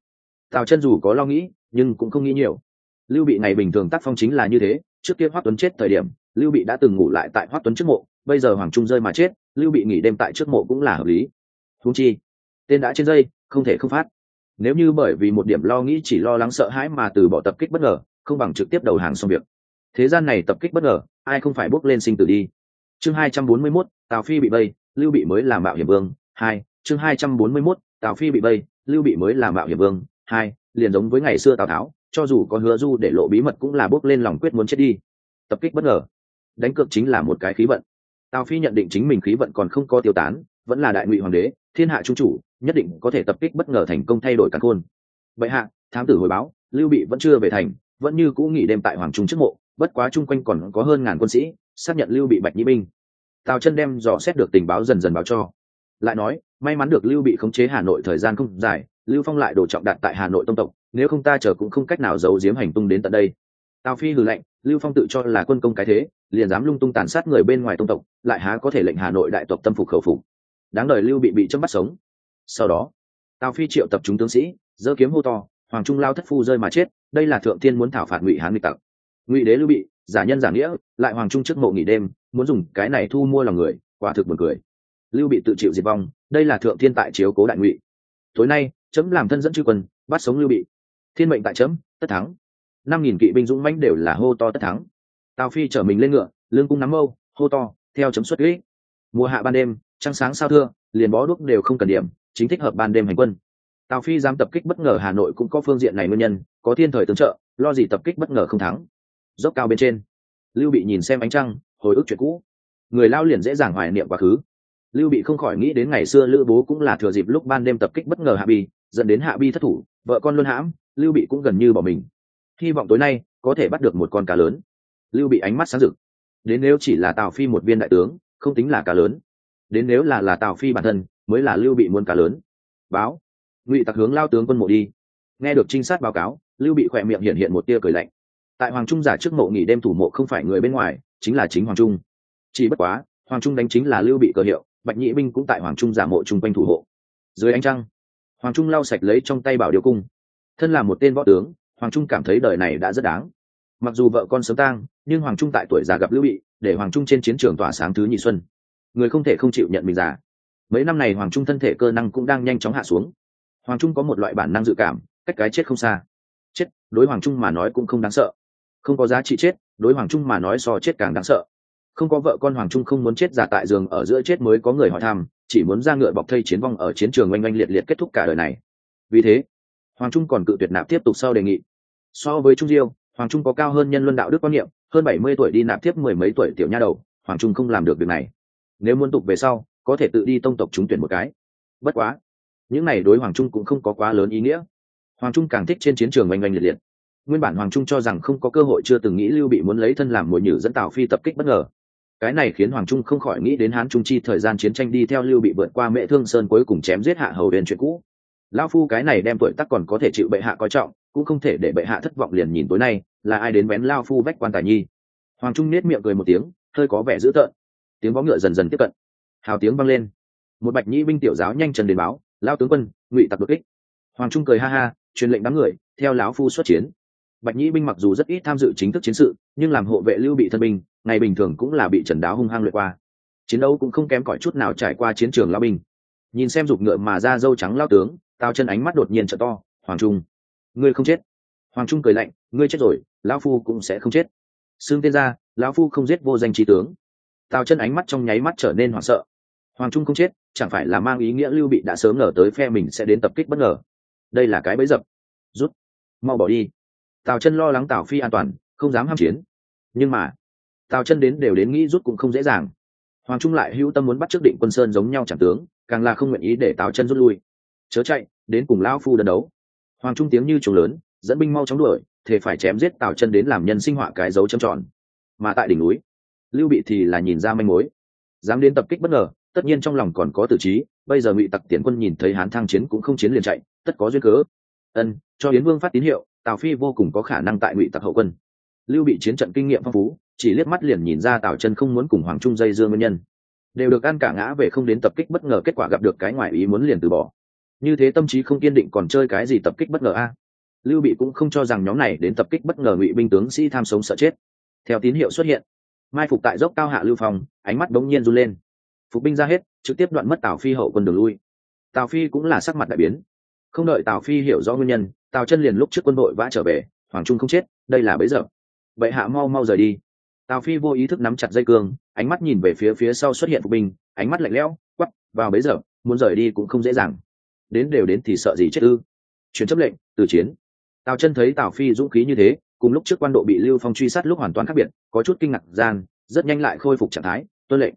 Tào chân dù có lo nghĩ, nhưng cũng không nghĩ nhiều. Lưu bị ngày bình thường tác phong chính là như thế, trước kia hoắc tuấn chết thời điểm, lưu bị đã từng ngủ lại tại hoắc tuấn trước mộ bây giờ hoàng trung rơi mà chết lưu bị nghỉ đêm tại trước mộ cũng là hợp lý. Húng chi tên đã trên dây không thể không phát. Nếu như bởi vì một điểm lo nghĩ chỉ lo lắng sợ hãi mà từ bỏ tập kích bất ngờ không bằng trực tiếp đầu hàng xong việc. Thế gian này tập kích bất ngờ ai không phải bước lên sinh tử đi? Chương hai trăm bốn mươi 241, tào phi bị vây lưu bị mới làm mạo hiểm vương. Hai chương hai trăm bốn mươi 241, tào phi bị vây lưu bị mới làm mạo hiểm vương. Hai liền giống với ngày xưa tào tháo cho dù có hứa du để lộ bí mật cũng là bước lên lòng quyết muốn chết đi. Tập kích bất ngờ. Đánh cược chính là một cái khí vận tào phi nhận định chính mình khí vận còn không có tiêu tán, vẫn là đại ngụy hoàng đế, thiên hạ trung chủ, nhất định có thể tập kích bất ngờ thành công thay đổi căn khôn. Vậy hạ, thám tử hồi báo, lưu bị vẫn chưa về thành, vẫn như cũ nghỉ đêm tại hoàng trung trước mộ, bất quá chung quanh còn có hơn ngàn quân sĩ, xác nhận lưu bị bạch nhĩ binh. Tào chân đem dò xét được tình báo dần dần báo cho. Lại nói, may mắn được lưu bị khống chế hà nội thời gian không dài, lưu phong lại đổ trọng đạt tại hà nội tông tộc, nếu không ta chờ cũng không cách nào giấu giếm hành tung đến tận đây. Tào phi hừ lệnh lưu phong tự cho là quân công cái thế liền dám lung tung tàn sát người bên ngoài tông tộc, lại há có thể lệnh hà nội đại tộc tâm phục khẩu phục. Đáng đời lưu bị bị chấm bắt sống. Sau đó, tào phi triệu tập chúng tướng sĩ, giơ kiếm hô to, hoàng trung lao thất phu rơi mà chết, đây là thượng tiên muốn thảo phạt ngụy hán nghịch tặc. Ngụy đế lưu bị, giả nhân giả nghĩa, lại hoàng trung trước mộ nghỉ đêm, muốn dùng cái này thu mua lòng người, quả thực buồn cười. Lưu bị tự chịu diệt vong, đây là thượng thiên tại chiếu cố đại ngụy. Tối nay, chấm làm thân dẫn chư quân, bắt sống lưu bị. Thiên mệnh tại chấm, tất thắng. Năm nghìn kỵ binh dũng mãnh đều là hô to tất thắng tào phi chở mình lên ngựa lương cung nắm mâu, hô to, theo chấm xuất kỹ mùa hạ ban đêm, trăng sáng sao thưa, liền bó đuốc đều không cần điểm, chính thích hợp ban đêm hành quân. Tào phi dám tập kích bất ngờ hà nội cũng có phương diện này nguyên nhân, có thiên thời tương trợ, lo gì tập kích bất ngờ không thắng. Dốc cao bên trên, lưu bị nhìn xem ánh trăng, hồi ức chuyện cũ. Người lao liền dễ dàng hoài niệm quá khứ. Lưu bị không khỏi nghĩ đến ngày xưa lữ bố cũng là thừa dịp lúc ban đêm tập kích bất ngờ hạ bi, dẫn đến hạ bi thất thủ, vợ con luôn hãm, lưu bị cũng gần như bỏ mình. Hy vọng tối nay có thể bắt được một con cá lớn lưu bị ánh mắt sáng rực. Đến nếu chỉ là tào phi một viên đại tướng, không tính là cá lớn. Đến nếu là là tào phi bản thân, mới là lưu bị muốn cá lớn. Báo. Ngụy tặc hướng lao tướng quân mộ đi. Nghe được trinh sát báo cáo, lưu bị khỏe miệng hiện hiện một tia cười lạnh. Tại hoàng trung giả trước mộ nghỉ đêm thủ mộ không phải người bên ngoài, chính là chính hoàng trung. Chỉ bất quá, hoàng trung đánh chính là lưu bị cờ hiệu, bạch nhĩ binh cũng tại hoàng trung giả mộ chung quanh thủ hộ. Dưới ánh trăng, hoàng trung lau sạch lấy trong tay bảo điều cung. Thân là một tên võ tướng, hoàng trung cảm thấy đời này đã rất đáng. Mặc dù vợ con sớm tang nhưng hoàng trung tại tuổi già gặp lưu bị, để hoàng trung trên chiến trường tỏa sáng thứ nhị xuân. Người không thể không chịu nhận mình già. Mấy năm này hoàng trung thân thể cơ năng cũng đang nhanh chóng hạ xuống. Hoàng trung có một loại bản năng dự cảm, cách cái chết không xa. Chết, đối hoàng trung mà nói cũng không đáng sợ. Không có giá trị chết, đối hoàng trung mà nói so chết càng đáng sợ. Không có vợ con hoàng trung không muốn chết già tại giường ở giữa chết mới có người hỏi thăm, chỉ muốn ra ngựa bọc thây chiến vong ở chiến trường oanh oanh liệt liệt kết thúc cả đời này. Vì thế, hoàng trung còn cự tuyệt nạp tiếp tục sau đề nghị. So với trung diêu, hoàng trung có cao hơn nhân luân đạo đức quan niệm hơn bảy mươi tuổi đi nạp tiếp mười mấy tuổi tiểu nha đầu, hoàng trung không làm được việc này. Nếu muốn tục về sau, có thể tự đi tông tộc trúng tuyển một cái. Bất quá, những này đối hoàng trung cũng không có quá lớn ý nghĩa. Hoàng trung càng thích trên chiến trường oanh oanh liệt liệt. Nguyên bản hoàng trung cho rằng không có cơ hội chưa từng nghĩ lưu bị muốn lấy thân làm mồi nhử dẫn tào phi tập kích bất ngờ. Cái này khiến hoàng trung không khỏi nghĩ đến hán trung chi thời gian chiến tranh đi theo lưu bị vượt qua mễ thương sơn cuối cùng chém giết hạ hầu đền chuyện cũ. Lao phu cái này đem tuổi tắc còn có thể chịu bệ hạ coi trọng cũng không thể để bệ hạ thất vọng liền nhìn tối nay, là ai đến bén lao phu vách quan tài nhi. Hoàng trung nết miệng cười một tiếng, hơi có vẻ dữ tợn. Tiếng võ ngựa dần dần tiếp cận. Hào tiếng vang lên. Một bạch nhĩ binh tiểu giáo nhanh chân đến báo lao tướng quân, ngụy tặc đột kích. Hoàng trung cười ha ha, truyền lệnh đám người, theo lão phu xuất chiến. Bạch nhĩ binh mặc dù rất ít tham dự chính thức chiến sự, nhưng làm hộ vệ lưu bị thân binh, ngày bình thường cũng là bị trần đáo hung hăng lượt qua. Chiến đấu cũng không kém cỏi chút nào trải qua chiến trường lao binh. Nhìn xem giục ngựa mà ra dâu trắng lao tướng, tao chân ánh mắt đột nhiên trợ to, hoàng trung ngươi không chết. Hoàng trung cười lạnh, ngươi chết rồi, lão phu cũng sẽ không chết. Xương tên ra, lão phu không giết vô danh trí tướng. Tào chân ánh mắt trong nháy mắt trở nên hoảng sợ. Hoàng trung không chết, chẳng phải là mang ý nghĩa lưu bị đã sớm ngờ tới phe mình sẽ đến tập kích bất ngờ. Đây là cái bẫy dập. Rút. Mau bỏ đi. Tào chân lo lắng tào phi an toàn, không dám ham chiến. Nhưng mà, tào chân đến đều đến nghĩ rút cũng không dễ dàng. Hoàng trung lại hữu tâm muốn bắt trước định quân sơn giống nhau chẳng tướng, càng là không nguyện ý để tào chân rút lui. Chớ chạy, đến cùng lão phu đần đấu hoàng trung tiếng như trùng lớn, dẫn binh mau chóng đuổi, thề phải chém giết tào chân đến làm nhân sinh họa cái dấu châm tròn. Mà tại đỉnh núi, lưu bị thì là nhìn ra manh mối. Dám đến tập kích bất ngờ, tất nhiên trong lòng còn có tử trí, bây giờ ngụy tặc tiền quân nhìn thấy hán thăng chiến cũng không chiến liền chạy, tất có duyên cớ. Ân, cho yến vương phát tín hiệu, tào phi vô cùng có khả năng tại ngụy tặc hậu quân. Lưu bị chiến trận kinh nghiệm phong phú, chỉ liếc mắt liền nhìn ra tào chân không muốn cùng hoàng trung dây dương nguyên nhân. Đều được ăn cả ngã về không đến tập kích bất ngờ kết quả gặp được cái ngoài ý muốn liền từ bỏ như thế tâm trí không kiên định còn chơi cái gì tập kích bất ngờ a? Lưu bị cũng không cho rằng nhóm này đến tập kích bất ngờ ngụy binh tướng sĩ tham sống sợ chết. Theo tín hiệu xuất hiện, mai phục tại dốc cao hạ lưu phòng ánh mắt bỗng nhiên run lên. Phục binh ra hết, trực tiếp đoạn mất tào phi hậu quân đường lui. Tào phi cũng là sắc mặt đại biến. Không đợi tào phi hiểu rõ nguyên nhân, tào chân liền lúc trước quân đội vã trở về, hoàng trung không chết, đây là bấy giờ. Vậy hạ mau mau rời đi. Tào phi vô ý thức nắm chặt dây cương, ánh mắt nhìn về phía phía sau xuất hiện phục binh, ánh mắt lạnh lẽo quắp vào bấy giờ, muốn rời đi cũng không dễ dàng đến đều đến thì sợ gì chết ư? Chuyển chấp lệnh, từ chiến. Tào chân thấy tào phi dũng khí như thế, cùng lúc trước quan độ bị lưu phong truy sát lúc hoàn toàn khác biệt, có chút kinh ngạc, gian, rất nhanh lại khôi phục trạng thái, tuân lệnh.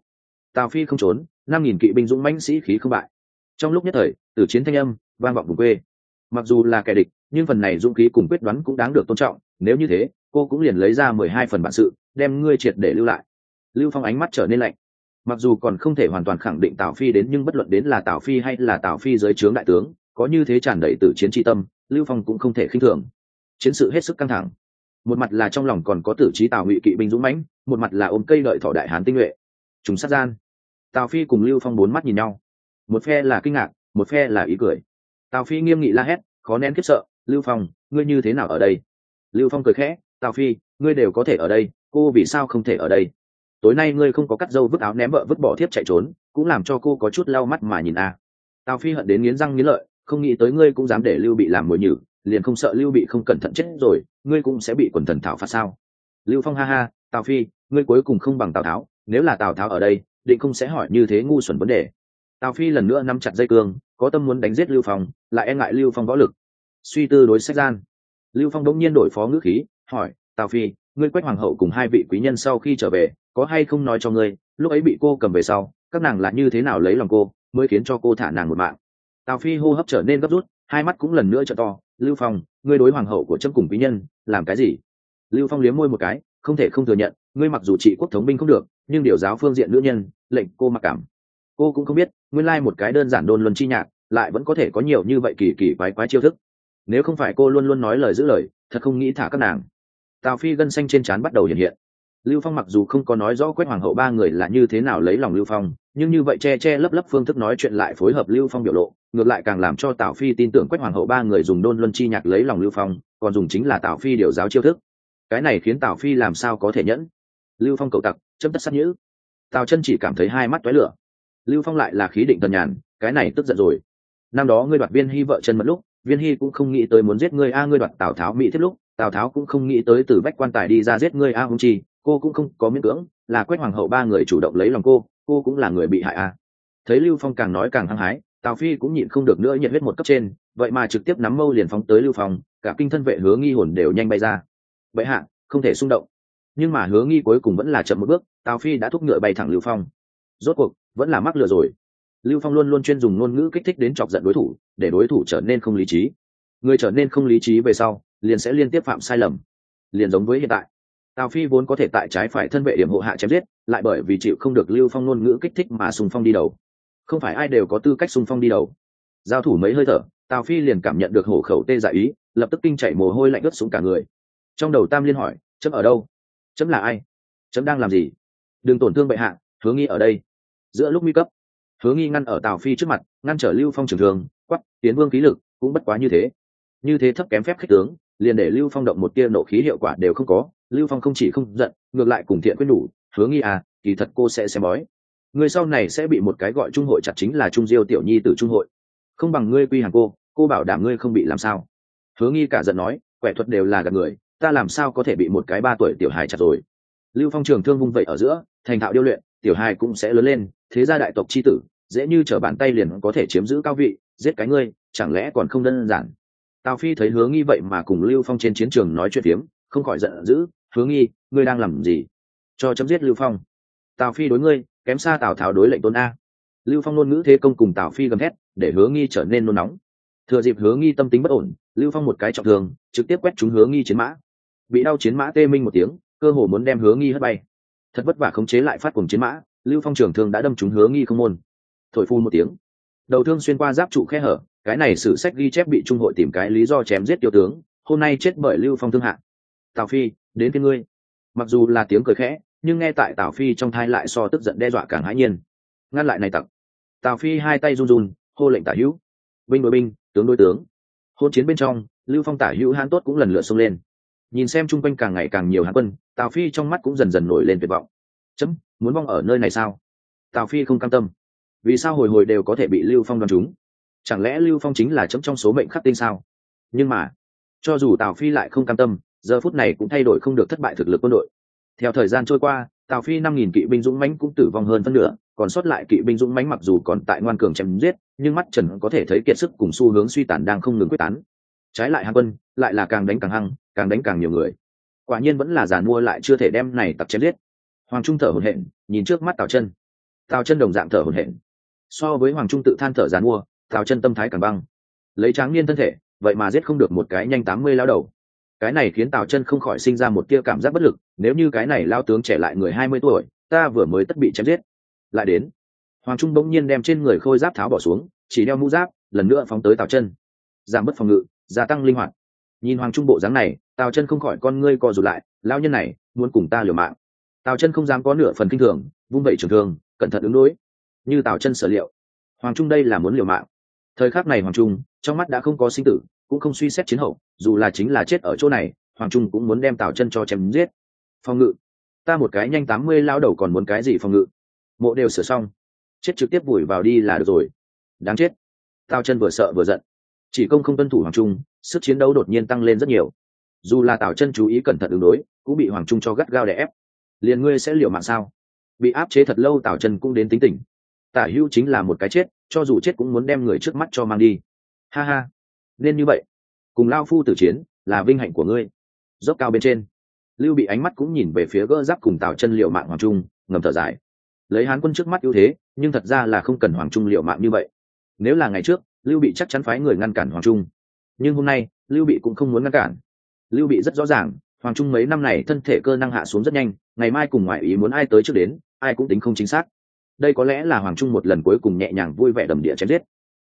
Tào phi không trốn, năm nghìn kỵ binh dũng mãnh sĩ khí không bại. Trong lúc nhất thời, từ chiến thanh âm, vang vọng vùng quê. Mặc dù là kẻ địch, nhưng phần này dũng khí cùng quyết đoán cũng đáng được tôn trọng, nếu như thế, cô cũng liền lấy ra mười hai phần bản sự, đem ngươi triệt để lưu lại. Lưu phong ánh mắt trở nên lạnh mặc dù còn không thể hoàn toàn khẳng định tào phi đến, nhưng bất luận đến là tào phi hay là tào phi dưới trướng đại tướng, có như thế tràn đầy từ chiến tri tâm, lưu phong cũng không thể khinh thường. Chiến sự hết sức căng thẳng. Một mặt là trong lòng còn có tử trí tào ngụy kỵ binh dũng mãnh, một mặt là ôm cây đợi thọ đại hán tinh nhuệ. Chúng sát gian, tào phi cùng lưu phong bốn mắt nhìn nhau. Một phe là kinh ngạc, một phe là ý cười. Tào phi nghiêm nghị la hét, khó nén khiếp sợ, lưu phong, ngươi như thế nào ở đây? Lưu phong cười khẽ, tào phi, ngươi đều có thể ở đây, cô vì sao không thể ở đây? Tối nay ngươi không có cắt dâu vứt áo ném vợ vứt bỏ thiếp chạy trốn, cũng làm cho cô có chút lau mắt mà nhìn a. À. tào phi hận đến nghiến răng nghiến lợi, không nghĩ tới ngươi cũng dám để lưu bị làm mồi nhử, liền không sợ lưu bị không cẩn thận chết rồi, ngươi cũng sẽ bị quần thần thảo phạt sao? Lưu phong ha ha, tào phi, ngươi cuối cùng không bằng tào tháo, nếu là tào tháo ở đây, định không sẽ hỏi như thế ngu xuẩn vấn đề. Tào phi lần nữa nắm chặt dây cương, có tâm muốn đánh giết lưu phong, lại e ngại lưu phong võ lực. Suy tư đối sách gian. Lưu phong đống nhiên đổi phó ngữ khí, hỏi, tào phi ngươi quách hoàng hậu cùng hai vị quý nhân sau khi trở về, có hay không nói cho ngươi, lúc ấy bị cô cầm về sau, các nàng là như thế nào lấy lòng cô, mới khiến cho cô thả nàng một mạng? Tào phi hô hấp trở nên gấp rút, hai mắt cũng lần nữa trợ to, lưu phong, ngươi đối hoàng hậu của trâm cùng quý nhân, làm cái gì? Lưu phong liếm môi một cái, không thể không thừa nhận, ngươi mặc dù trị quốc thống binh không được, nhưng điều giáo phương diện nữ nhân, lệnh cô mặc cảm. Cô cũng không biết, nguyên lai một cái đơn giản đôn luân chi nhạc, lại vẫn có thể có nhiều như vậy kỳ kỳ quái quái chiêu thức. Nếu không phải cô luôn luôn nói lời giữ lời, thật không nghĩ thả các nàng tào phi gân xanh trên trán bắt đầu hiện hiện. Lưu phong mặc dù không có nói rõ quét hoàng hậu ba người là như thế nào lấy lòng lưu phong, nhưng như vậy che che lấp lấp phương thức nói chuyện lại phối hợp lưu phong biểu lộ, ngược lại càng làm cho tào phi tin tưởng quét hoàng hậu ba người dùng đôn luân chi nhạc lấy lòng lưu phong, còn dùng chính là tào phi điều giáo chiêu thức. Cái này khiến tào phi làm sao có thể nhẫn? Lưu phong cậu tặc, chấm tất sát nhữ. Tào chân chỉ cảm thấy hai mắt toái lửa. Lưu phong lại là khí định tần nhàn, cái này tức giận rồi. Năm đó ngươi đoạt viên hy vợ chân mất lúc, viên hy cũng không nghĩ tới muốn giết ngươi, a, ngươi đoạt tào tháo mỹ thiết lúc tào tháo cũng không nghĩ tới từ bách quan tài đi ra giết ngươi a hung chi, cô cũng không có miễn cưỡng, là quét hoàng hậu ba người chủ động lấy lòng cô cô cũng là người bị hại a. Thấy lưu phong càng nói càng hăng hái, tào phi cũng nhịn không được nữa nhận huyết một cấp trên, vậy mà trực tiếp nắm mâu liền phóng tới lưu phong, cả kinh thân vệ hứa nghi hồn đều nhanh bay ra. Vậy hạ, không thể xung động. Nhưng mà hứa nghi cuối cùng vẫn là chậm một bước, tào phi đã thúc ngựa bay thẳng lưu phong. Rốt cuộc, vẫn là mắc lừa rồi. Lưu phong luôn luôn chuyên dùng ngôn ngữ kích thích đến chọc giận đối thủ, để đối thủ trở nên không lý trí. Người trở nên không lý trí về sau liền sẽ liên tiếp phạm sai lầm. Liền giống với hiện tại, tào phi vốn có thể tại trái phải thân vệ điểm hộ hạ chém giết, lại bởi vì chịu không được lưu phong ngôn ngữ kích thích mà sùng phong đi đầu. Không phải ai đều có tư cách sùng phong đi đầu. Giao thủ mấy hơi thở, tào phi liền cảm nhận được hổ khẩu tê dại ý, lập tức kinh chảy mồ hôi lạnh ướt xuống cả người. Trong đầu tam liên hỏi, chấm ở đâu? Chấm là ai? Chấm đang làm gì? Đừng tổn thương bệ hạ hứa nghi ở đây. Giữa lúc nguy cấp hứa nghi ngăn ở tào phi trước mặt, ngăn trở lưu phong trường thường quắp tiến vương khí lực cũng bất quá như thế. Như thế thấp kém phép khích tướng liền để lưu phong động một tia nộ khí hiệu quả đều không có, lưu phong không chỉ không giận, ngược lại cùng thiện quyết đủ, hứa nghi à kỳ thật cô sẽ xem bói. Người sau này sẽ bị một cái gọi trung hội chặt chính là trung diêu tiểu nhi từ trung hội. Không bằng ngươi quy hàng cô cô bảo đảm ngươi không bị làm sao. Hứa nghi cả giận nói, quẻ thuật đều là gạt người, ta làm sao có thể bị một cái ba tuổi tiểu hài chặt rồi. Lưu phong trường thương vung vậy ở giữa, thành thạo điêu luyện, tiểu hài cũng sẽ lớn lên, thế gia đại tộc c h i tử, dễ như t r ở bàn tay liền có thể chiếm giữ cao vị, giết cái ngươi, chẳng lẽ còn không đơn giản? Tào phi thấy hứa nghi vậy mà cùng lưu phong trên chiến trường nói chuyện phiếm, không khỏi giận dữ, hứa nghi, ngươi đang làm gì? Cho chấm giết lưu phong. Tào phi đối ngươi, kém xa tào tháo đối lệnh tôn a. Lưu phong ngôn ngữ thế công cùng tào phi gầm hét để hứa nghi trở nên nôn nóng. Thừa dịp hứa nghi tâm tính bất ổn, lưu phong một cái trọng thương, trực tiếp quét trúng hứa nghi chiến mã. Bị đau chiến mã tê minh một tiếng, cơ hồ muốn đem hứa nghi hất bay. Thật vất vả khống chế lại phát cùng chiến mã, lưu phong trưởng thương đã đâm trúng hứa nghi không môn. Thổi phu một tiếng. Đầu thương xuyên qua giáp trụ khe hở cái này sử sách ghi chép bị trung hội tìm cái lý do chém giết tiêu tướng, hôm nay chết bởi lưu phong thương hạ tào phi, đến thiên ngươi. Mặc dù là tiếng cười khẽ, nhưng nghe tại tào phi trong thai lại so tức giận đe dọa càng hãi nhiên. Ngăn lại này tặc tào phi hai tay run run, hô lệnh tả hữu. Binh đối binh, tướng đối tướng. Hôn chiến bên trong, lưu phong tả hữu hán tốt cũng lần lượt xông lên. Nhìn xem chung quanh càng ngày càng nhiều hán quân, tào phi trong mắt cũng dần dần nổi lên tuyệt vọng. Chấm, muốn mong ở nơi này sao? Tào phi không cam tâm. Vì sao hồi hồi đều có thể bị lưu phong đoán chúng? Chẳng lẽ lưu phong chính là chấm trong số mệnh khắc tinh sao? Nhưng mà, cho dù tào phi lại không cam tâm, giờ phút này cũng thay đổi không được thất bại thực lực quân đội. Theo thời gian trôi qua, tào phi năm nghìn kỵ binh dũng mãnh cũng tử vong hơn phân nửa, còn sót lại kỵ binh dũng mãnh mặc dù còn tại ngoan cường chém giết, nhưng mắt trần có thể thấy kiệt sức cùng xu hướng suy tàn đang không ngừng quyết tán. Trái lại hàng quân, lại là càng đánh càng hăng, càng đánh càng nhiều người. Quả nhiên vẫn là giàn mua lại chưa thể đem này tặc chém giết. Hoàng trung thở hổn hển, nhìn trước mắt tào chân. Tào chân đồng dạng thở hổn hển. So với hoàng trung tự than thở giàn mua tào chân tâm thái càng băng. Lấy tráng niên thân thể, vậy mà giết không được một cái nhanh tám mươi lao đầu. Cái này khiến tào chân không khỏi sinh ra một tia cảm giác bất lực, nếu như cái này lao tướng trẻ lại người hai mươi tuổi, ta vừa mới tất bị chém giết. Lại đến, hoàng trung bỗng nhiên đem trên người khôi giáp tháo bỏ xuống, chỉ đeo mũ giáp, lần nữa phóng tới tào chân. Giảm bớt phòng ngự, gia tăng linh hoạt. Nhìn hoàng trung bộ dáng này, tào chân không khỏi con ngươi co rụt lại, lao nhân này, muốn cùng ta liều mạng. Tào chân không dám có nửa phần kinh thường, vung vẩy trường thương, cẩn thận ứng đối. Như tào chân sở liệu, hoàng trung đây là muốn liều mạng thời khắc này hoàng trung, trong mắt đã không có sinh tử, cũng không suy xét chiến hậu, dù là chính là chết ở chỗ này, hoàng trung cũng muốn đem tào chân cho chém giết. Phòng ngự. Ta một cái nhanh tám mươi lao đầu còn muốn cái gì phòng ngự? Mộ đều sửa xong. Chết trực tiếp vùi vào đi là được rồi. Đáng chết. Tào chân vừa sợ vừa giận. Chỉ công không tuân thủ hoàng trung, sức chiến đấu đột nhiên tăng lên rất nhiều. Dù là tào chân chú ý cẩn thận ứng đối, cũng bị hoàng trung cho gắt gao đè ép. Liền ngươi sẽ liệu mạng sao? Bị áp chế thật lâu tào chân cũng đến tính tình tả hữu chính là một cái chết, cho dù chết cũng muốn đem người trước mắt cho mang đi. Ha ha, nên như vậy. Cùng lao phu tử chiến, là vinh hạnh của ngươi. Dốc cao bên trên. Lưu bị ánh mắt cũng nhìn về phía gỡ giáp cùng tào chân liệu mạng hoàng trung, ngầm thở dài. Lấy hán quân trước mắt ưu thế, nhưng thật ra là không cần hoàng trung liệu mạng như vậy. Nếu là ngày trước, lưu bị chắc chắn phái người ngăn cản hoàng trung. Nhưng hôm nay, lưu bị cũng không muốn ngăn cản. Lưu bị rất rõ ràng, hoàng trung mấy năm này thân thể cơ năng hạ xuống rất nhanh, ngày mai cùng ngoại ý muốn ai tới trước đến, ai cũng tính không chính xác đây có lẽ là hoàng trung một lần cuối cùng nhẹ nhàng vui vẻ đầm địa chém giết.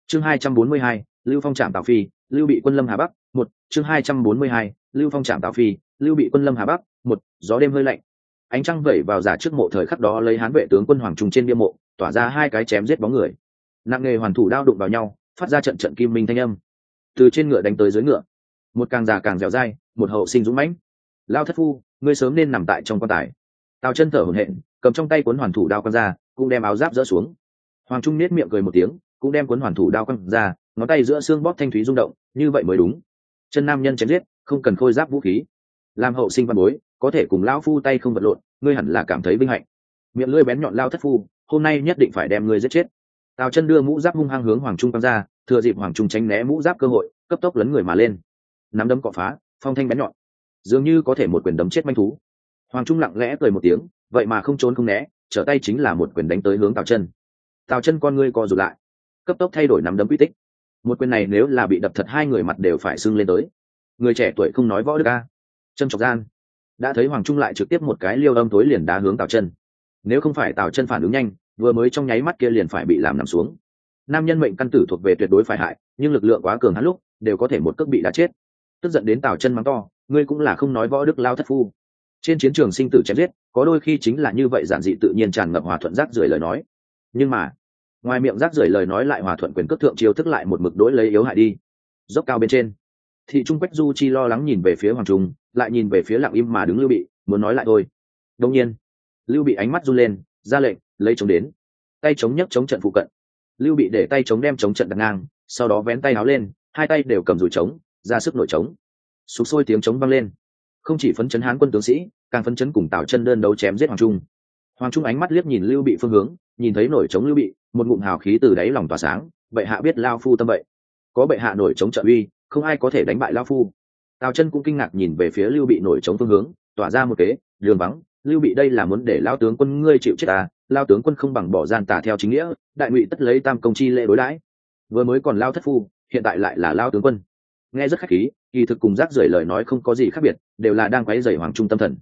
Chương hai trăm bốn mươi hai, lưu phong trạm tào phi, lưu bị quân lâm hà bắc, một. Chương hai trăm bốn mươi hai, lưu phong trạm tào phi, lưu bị quân lâm hà bắc, một. Gió đêm hơi lạnh. Ánh trăng vẩy vào giả trước mộ thời khắc đó lấy hán vệ tướng quân hoàng trung trên bia mộ, tỏa ra hai cái chém giết bóng người. Nặng nghề hoàn thủ đao đụng vào nhau, phát ra trận trận kim minh thanh âm. Từ trên ngựa đánh tới dưới ngựa. Một càng già càng dẻo dai, một hậu sinh dũng mãnh. Lao thất phu, ngươi sớm nên nằm tại trong quan tài. Tào chân thở hổn hển, cầm trong tay cuốn hoàn thủ đao quăng ra cũng đem áo giáp dỡ xuống. Hoàng trung nết miệng cười một tiếng, cũng đem cuốn hoàn thủ đao quăng ra, ngón tay giữa xương bóp thanh thúy rung động, như vậy mới đúng. Chân nam nhân chém giết, không cần khôi giáp vũ khí. Làm hậu sinh văn bối, có thể cùng lão phu tay không vật lộn, ngươi hẳn là cảm thấy vinh hạnh. Miệng lưỡi bén nhọn lao thất phu, hôm nay nhất định phải đem ngươi giết chết. Tào chân đưa mũ giáp hung hăng hướng hoàng trung căng ra, thừa dịp hoàng trung tránh né mũ giáp cơ hội, cấp tốc lấn người mà lên. Nắm đấm cọ phá, phong thanh bén nhọn. Dường như có thể một quyền đấm chết manh thú. Hoàng trung lặng lẽ cười một tiếng, vậy mà không trốn không né trở tay chính là một quyền đánh tới hướng tào chân. Tào chân con ngươi co rụt lại, cấp tốc thay đổi nắm đấm quy tích. Một quyền này nếu là bị đập thật hai người mặt đều phải sưng lên tới. Người trẻ tuổi không nói võ được ca chân trọc gian đã thấy hoàng trung lại trực tiếp một cái liêu âm tối liền đá hướng tào chân. Nếu không phải tào chân phản ứng nhanh, vừa mới trong nháy mắt kia liền phải bị làm nằm xuống. Nam nhân mệnh căn tử thuộc về tuyệt đối phải hại, nhưng lực lượng quá cường hắn lúc, đều có thể một cước bị đá chết. Tức giận đến tào chân mắng to, ngươi cũng là không nói võ đức lao thất phu trên chiến trường sinh tử chém giết, có đôi khi chính là như vậy giản dị tự nhiên tràn ngập hòa thuận rác rưởi lời nói. Nhưng mà, ngoài miệng rác rưởi lời nói lại hòa thuận quyền cước thượng chiêu thức lại một mực đối lấy yếu hại đi. Dốc cao bên trên, thị trung quách du chi lo lắng nhìn về phía hoàng trung, lại nhìn về phía lặng im mà đứng lưu bị, muốn nói lại thôi. Đông nhiên, lưu bị ánh mắt run lên, ra lệnh, lấy chống đến. Tay chống nhấc chống trận phụ cận. Lưu bị để tay chống đem chống trận đặt ngang, sau đó vén tay áo lên, hai tay đều cầm dùi trống ra sức nổi trống sụp sôi tiếng trống vang lên không chỉ phấn chấn hán quân tướng sĩ, càng phấn chấn cùng tào chân đơn đấu chém giết hoàng trung. Hoàng trung ánh mắt liếc nhìn lưu bị phương hướng, nhìn thấy nổi trống lưu bị, một ngụm hào khí từ đáy lòng tỏa sáng, bệ hạ biết lao phu tâm vậy. Có bệ hạ nổi trống trợ uy, không ai có thể đánh bại lao phu. Tào chân cũng kinh ngạc nhìn về phía lưu bị nổi trống phương hướng, tỏa ra một kế, đường vắng, lưu bị đây là muốn để lao tướng quân ngươi chịu chết à lao tướng quân không bằng bỏ gian tà theo chính nghĩa, đại ngụy tất lấy tam công chi lễ đối đãi. Vừa mới còn lao thất phu, hiện tại lại là lao tướng quân. Nghe rất khách khí kỳ thực cùng rác rưởi lời nói không có gì khác biệt, đều là đang quấy rầy hoàng trung tâm thần.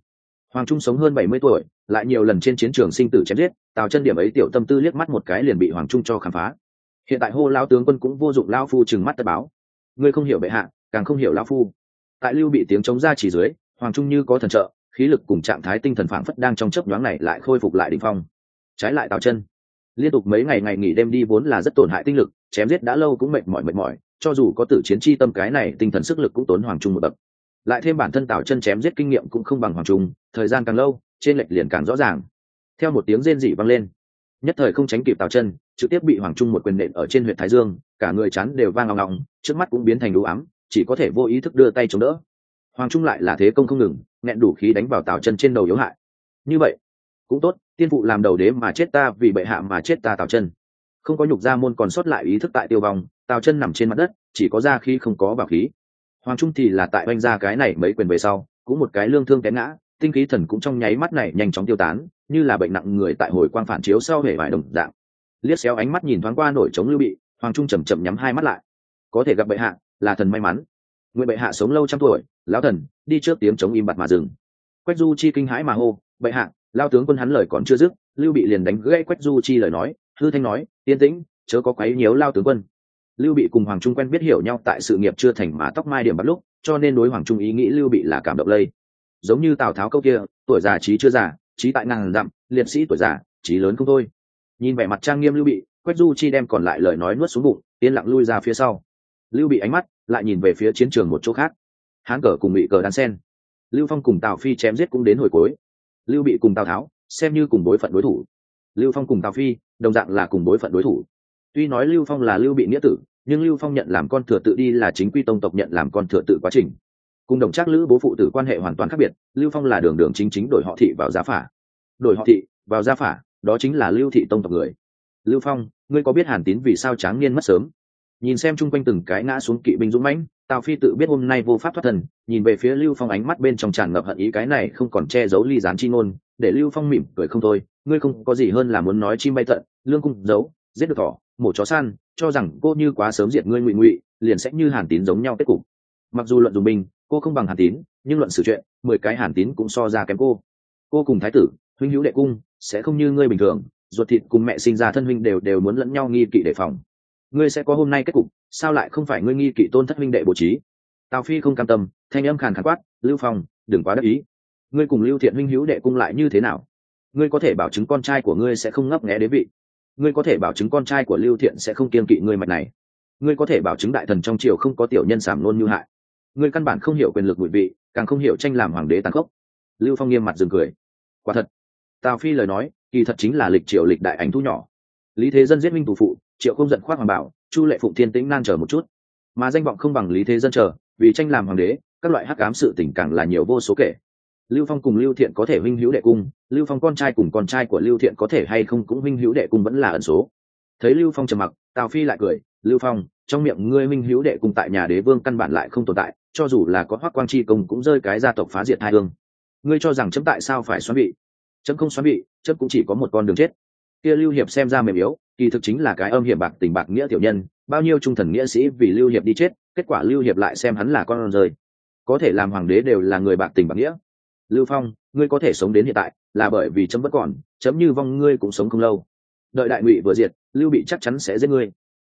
Hoàng trung sống hơn bảy mươi tuổi, lại nhiều lần trên chiến trường sinh tử chém giết, tào chân điểm ấy tiểu tâm tư liếc mắt một cái liền bị hoàng trung cho khám phá. Hiện tại hô lao tướng quân cũng vô dụng lao phu chừng mắt tất báo. Ngươi không hiểu bệ hạ, càng không hiểu lao phu. Tại lưu bị tiếng chống ra chỉ dưới, hoàng trung như có thần trợ, khí lực cùng trạng thái tinh thần phảng phất đang trong chớp nhoáng này lại khôi phục lại đỉnh phong. Trái lại tào chân, liên tục mấy ngày ngày nghỉ đêm đi vốn là rất tổn hại tinh lực, chém giết đã lâu cũng mệt mỏi mệt mỏi cho dù có tử chiến chi tâm cái này, tinh thần sức lực cũng tốn hoàng trung một bậc. Lại thêm bản thân tào chân chém giết kinh nghiệm cũng không bằng hoàng trung, thời gian càng lâu, trên lệch liền càng rõ ràng. Theo một tiếng rên dị vang lên, nhất thời không tránh kịp tào chân, trực tiếp bị hoàng trung một quyền nện ở trên huyện thái dương, cả người chắn đều vang ngọng ngọng trước mắt cũng biến thành đủ ám, chỉ có thể vô ý thức đưa tay chống đỡ. Hoàng trung lại là thế công không ngừng, nghẹn đủ khí đánh vào tào chân trên đầu yếu hại. Như vậy, cũng tốt, tiên phụ làm đầu đế mà chết ta vì bệ hạ mà chết ta tào chân. Không có nhục gia môn còn sót lại ý thức tại tiêu vong tào chân nằm trên mặt đất, chỉ có ra khi không có bảo khí. Hoàng trung thì là tại oanh ra cái này mấy quyền về sau, cũng một cái lương thương té ngã, tinh khí thần cũng trong nháy mắt này nhanh chóng tiêu tán, như là bệnh nặng người tại hồi quang phản chiếu sau hề vải đồng dạng. Liếc xéo ánh mắt nhìn thoáng qua nổi trống lưu bị, hoàng trung chầm chậm nhắm hai mắt lại. Có thể gặp bệ hạ, là thần may mắn. Nguyện bệ hạ sống lâu trăm tuổi, lão thần, đi trước tiếng chống im bặt mà dừng. Quách du chi kinh hãi mà hô, bệ hạ, lao tướng quân hắn lời còn chưa dứt. Lưu bị liền đánh gãy quách du chi lời nói, hư thanh nói tiên tĩnh, chớ có quấy nhiễu lao tướng quân lưu bị cùng hoàng trung quen biết hiểu nhau tại sự nghiệp chưa thành mà tóc mai điểm bắt lúc, cho nên đối hoàng trung ý nghĩ lưu bị là cảm động lây. Giống như tào tháo câu kia, tuổi già trí chưa già, trí tại ngàn dặm, liệt sĩ tuổi già, trí lớn không thôi. Nhìn vẻ mặt trang nghiêm lưu bị, quách du chi đem còn lại lời nói nuốt xuống bụng, yên lặng lui ra phía sau. Lưu bị ánh mắt lại nhìn về phía chiến trường một chỗ khác. Hán cờ cùng bị cờ đan sen. Lưu phong cùng tào phi chém giết cũng đến hồi cuối. Lưu bị cùng tào tháo, xem như cùng bối phận đối thủ. Lưu phong cùng tào phi, đồng dạng là cùng bối phận đối thủ tuy nói lưu phong là lưu bị nghĩa tử, nhưng lưu phong nhận làm con thừa tự đi là chính quy tông tộc nhận làm con thừa tự quá trình. Cùng đồng trác lữ bố phụ tử quan hệ hoàn toàn khác biệt, lưu phong là đường đường chính chính đổi họ thị vào gia phả. Đổi họ thị vào gia phả, đó chính là lưu thị tông tộc người. Lưu phong, ngươi có biết hàn tín vì sao tráng niên mất sớm? Nhìn xem chung quanh từng cái ngã xuống kỵ binh dũng mãnh, tào phi tự biết hôm nay vô pháp thoát thần nhìn về phía lưu phong ánh mắt bên trong tràn ngập hận ý cái này không còn che giấu ly gián chi ngôn, để lưu phong mỉm cười không thôi, ngươi không có gì hơn là muốn nói chim bay tận, lương cung giấu, giết được thỏ mổ chó săn cho rằng cô như quá sớm diệt ngươi ngụy ngụy liền sẽ như hàn tín giống nhau kết cục. Mặc dù luận dùng mình, cô không bằng hàn tín nhưng luận sự chuyện mười cái hàn tín cũng so ra kém cô. Cô cùng thái tử huynh hữu đệ cung sẽ không như ngươi bình thường ruột thịt cùng mẹ sinh ra thân huynh đều đều muốn lẫn nhau nghi kỵ đề phòng. Ngươi sẽ có hôm nay kết cục sao lại không phải ngươi nghi kỵ tôn thất huynh đệ bố trí? Tào phi không cam tâm thanh âm khàn khàn quát lưu phong đừng quá đắc ý. Ngươi cùng lưu thiện huynh hữu đệ cung lại như thế nào? Ngươi có thể bảo chứng con trai của ngươi sẽ không ngấp nghé đế vị ngươi có thể bảo chứng con trai của lưu thiện sẽ không kiên kỵ ngươi mạch này. Ngươi có thể bảo chứng đại thần trong triều không có tiểu nhân sảm nôn như hại. Ngươi căn bản không hiểu quyền lực bụi vị, càng không hiểu tranh làm hoàng đế tàn khốc. Lưu phong nghiêm mặt dừng cười. Quả thật, tào phi lời nói, kỳ thật chính là lịch triều lịch đại ảnh thu nhỏ. Lý thế dân giết minh tù phụ, triệu không giận khoác hoàng bảo, chu lệ phụng thiên tĩnh nan chờ một chút. Mà danh vọng không bằng lý thế dân chờ, vì tranh làm hoàng đế, các loại hắc ám sự tình càng là nhiều vô số kể lưu phong cùng lưu thiện có thể huynh hữu đệ cung, lưu phong con trai cùng con trai của lưu thiện có thể hay không cũng huynh hữu đệ cung vẫn là ẩn số. Thấy lưu phong trầm mặc, tào phi lại cười, lưu phong, trong miệng ngươi huynh hữu đệ cung tại nhà đế vương căn bản lại không tồn tại, cho dù là có hoác quang chi công cũng rơi cái gia tộc phá diệt hai hương. Ngươi cho rằng chấm tại sao phải xoắn bị? Chấm không xoắn bị, chấm cũng chỉ có một con đường chết. Kia lưu hiệp xem ra mềm yếu, kỳ thực chính là cái âm hiểm bạc tình bạc nghĩa tiểu nhân, bao nhiêu trung thần nghĩa sĩ vì lưu hiệp đi chết, kết quả lưu hiệp lại xem hắn là con rơi. Có thể làm hoàng đế đều là người bạc tình bạc nghĩa lưu phong, ngươi có thể sống đến hiện tại, là bởi vì chấm vẫn còn, chấm như vong ngươi cũng sống không lâu. Đợi đại ngụy vừa diệt, lưu bị chắc chắn sẽ giết ngươi.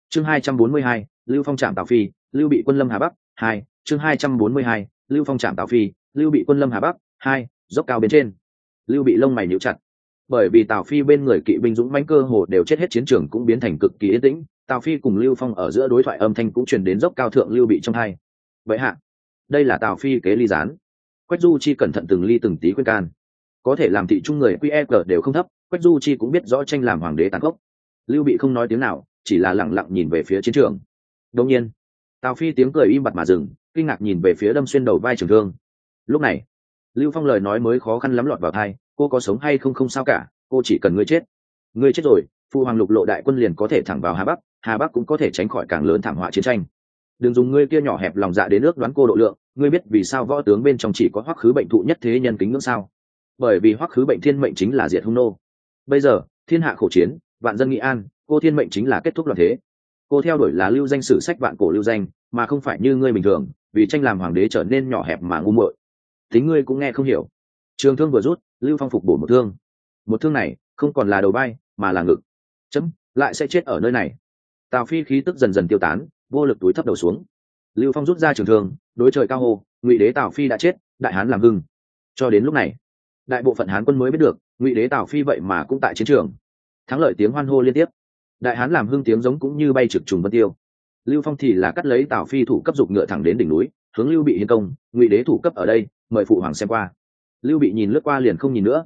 Chương hai trăm bốn mươi hai, lưu phong trạm tào phi, lưu bị quân lâm hà bắc, hai, chương hai trăm bốn mươi hai, lưu phong trạm tào phi, lưu bị quân lâm hà bắc, hai, dốc cao bên trên. Lưu bị lông mày nhíu chặt. Bởi vì tào phi bên người kỵ binh dũng mãnh cơ hồ đều chết hết chiến trường cũng biến thành cực kỳ yên tĩnh tào phi cùng lưu phong ở giữa đối thoại âm thanh cũng truyền đến dốc cao thượng lưu bị trong hai. Vậy hạ, đây là tào phi kế ly gián quách du chi cẩn thận từng ly từng tí khuyên can. Có thể làm thị trung người qe đều không thấp, quách du chi cũng biết rõ tranh làm hoàng đế tàn khốc. Lưu bị không nói tiếng nào, chỉ là lẳng lặng nhìn về phía chiến trường. Đông nhiên, tào phi tiếng cười im bặt mà dừng, kinh ngạc nhìn về phía đâm xuyên đầu vai trường thương. Lúc này, lưu phong lời nói mới khó khăn lắm lọt vào thai cô có sống hay không không sao cả, cô chỉ cần ngươi chết. Ngươi chết rồi, phu hoàng lục lộ đại quân liền có thể thẳng vào hà bắc hà bắc cũng có thể tránh khỏi càng lớn thảm họa chiến tranh đừng dùng ngươi kia nhỏ hẹp lòng dạ đến nước đoán cô độ lượng, ngươi biết vì sao võ tướng bên trong chỉ có hoắc khứ bệnh thụ nhất thế nhân kính ngưỡng sao? Bởi vì hoắc khứ bệnh thiên mệnh chính là diệt hung nô. Bây giờ, thiên hạ khổ chiến, vạn dân nghị an, cô thiên mệnh chính là kết thúc loạn thế. Cô theo đuổi là lưu danh sử sách vạn cổ lưu danh, mà không phải như ngươi bình thường, vì tranh làm hoàng đế trở nên nhỏ hẹp mà ngu muội. Tính ngươi cũng nghe không hiểu. Trường thương vừa rút, lưu phong phục bổ một thương. Một thương này, không còn là đầu bay, mà là ngực. Chấm, lại sẽ chết ở nơi này. Tào phi khí tức dần dần tiêu tán vô lực túi thấp đầu xuống. Lưu phong rút ra trường thương đối trời cao hô, ngụy đế tào phi đã chết đại hán làm hưng. Cho đến lúc này đại bộ phận hán quân mới biết được ngụy đế tào phi vậy mà cũng tại chiến trường. Thắng lợi tiếng hoan hô liên tiếp. Đại hán làm hưng tiếng giống cũng như bay trực trùng vân tiêu. Lưu phong thì là cắt lấy tào phi thủ cấp dục ngựa thẳng đến đỉnh núi hướng lưu bị hiến công ngụy đế thủ cấp ở đây mời phụ hoàng xem qua. Lưu bị nhìn lướt qua liền không nhìn nữa.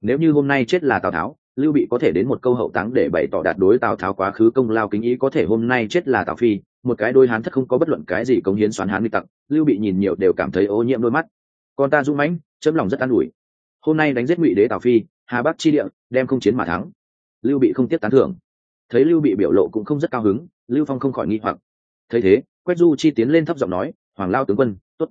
Nếu như hôm nay chết là tào tháo lưu bị có thể đến một câu hậu táng để bày tỏ đạt đối tào tháo quá khứ công lao kính ý có thể hôm nay chết là tào phi một cái đôi hán thất không có bất luận cái gì cống hiến xoắn hán đi tặc, lưu bị nhìn nhiều đều cảm thấy ô nhiễm đôi mắt. Con ta dũng mãnh, chấm lòng rất an ủi. Hôm nay đánh giết ngụy đế tào phi, hà bắc chi địa, đem không chiến mà thắng. Lưu bị không tiếp tán thưởng. Thấy lưu bị biểu lộ cũng không rất cao hứng, lưu phong không khỏi nghi hoặc. Thấy thế, quách du chi tiến lên thấp giọng nói, hoàng lao tướng quân t ố t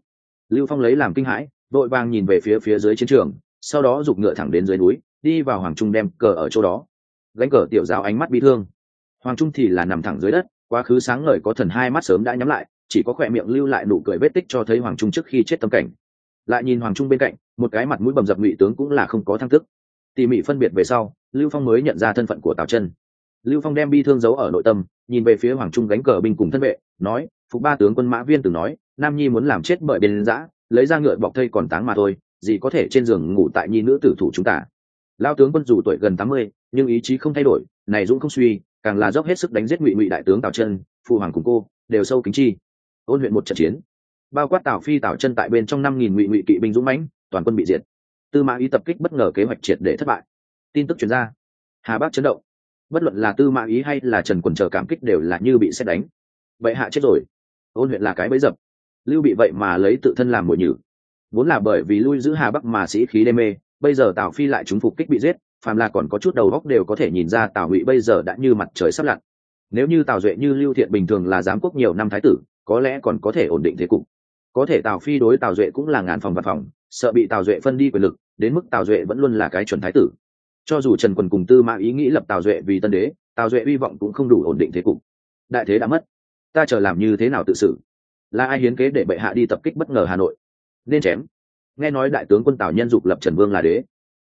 lưu phong lấy làm kinh hãi vội vàng nhìn về phía phía dưới chiến trường, sau đó giục ngựa thẳng đến dưới núi, đi vào hoàng trung đem cờ ở chỗ đó. Gánh cờ tiểu giáo ánh mắt bị thương. Hoàng trung thì là nằm thẳng dưới đất quá khứ sáng ngời có thần hai mắt sớm đã nhắm lại, chỉ có khỏe miệng lưu lại nụ cười vết tích cho thấy hoàng trung trước khi chết tâm cảnh. Lại nhìn hoàng trung bên cạnh, một cái mặt mũi bầm dập ngụy tướng cũng là không có thăng tức. Tỉ mỉ phân biệt về sau, lưu phong mới nhận ra thân phận của tào chân. Lưu phong đem bi thương giấu ở nội tâm, nhìn về phía hoàng trung gánh cờ binh cùng thân vệ, nói, phục ba tướng quân mã viên từng nói, nam nhi muốn làm chết bởi bên giã lấy ra ngựa bọc thây còn táng mà thôi, gì có thể trên giường ngủ tại nhi nữ tử thủ chúng ta. Lao tướng quân dù tuổi gần tám mươi, nhưng ý chí không thay đổi, này dũng không suy càng là dốc hết sức đánh giết ngụy ngụy đại tướng tào chân phụ hoàng cùng cô đều sâu kính chi ôn huyện một trận chiến bao quát tào phi tào chân tại bên trong năm nghìn ngụy ngụy kỵ binh dũng mãnh toàn quân bị diệt tư mã ý tập kích bất ngờ kế hoạch triệt để thất bại tin tức chuyển ra hà bắc chấn động bất luận là tư mã ý hay là trần quần chờ cảm kích đều là như bị xét đánh vậy hạ chết rồi ôn huyện là cái bấy dập lưu bị vậy mà lấy tự thân làm mồi nhử vốn là bởi vì lui giữ hà bắc mà sĩ khí đê mê bây giờ tào phi lại chúng phục kích bị giết phàm là còn có chút đầu góc đều có thể nhìn ra tào ngụy bây giờ đã như mặt trời sắp lặn. Nếu như tào duệ như lưu thiện bình thường là giám quốc nhiều năm thái tử, có lẽ còn có thể ổn định thế cục. Có thể tào phi đối tào duệ cũng là ngàn phòng vật phòng, sợ bị tào duệ phân đi quyền lực, đến mức tào duệ vẫn luôn là cái chuẩn thái tử. Cho dù trần quần cùng tư mã ý nghĩ lập tào duệ vì tân đế, tào duệ hy vọng cũng không đủ ổn định thế cục. Đại thế đã mất. Ta chờ làm như thế nào tự xử? Là ai hiến kế để bệ hạ đi tập kích bất ngờ hà nội? Nên chém. Nghe nói đại tướng quân tào nhân dục lập trần vương là đế.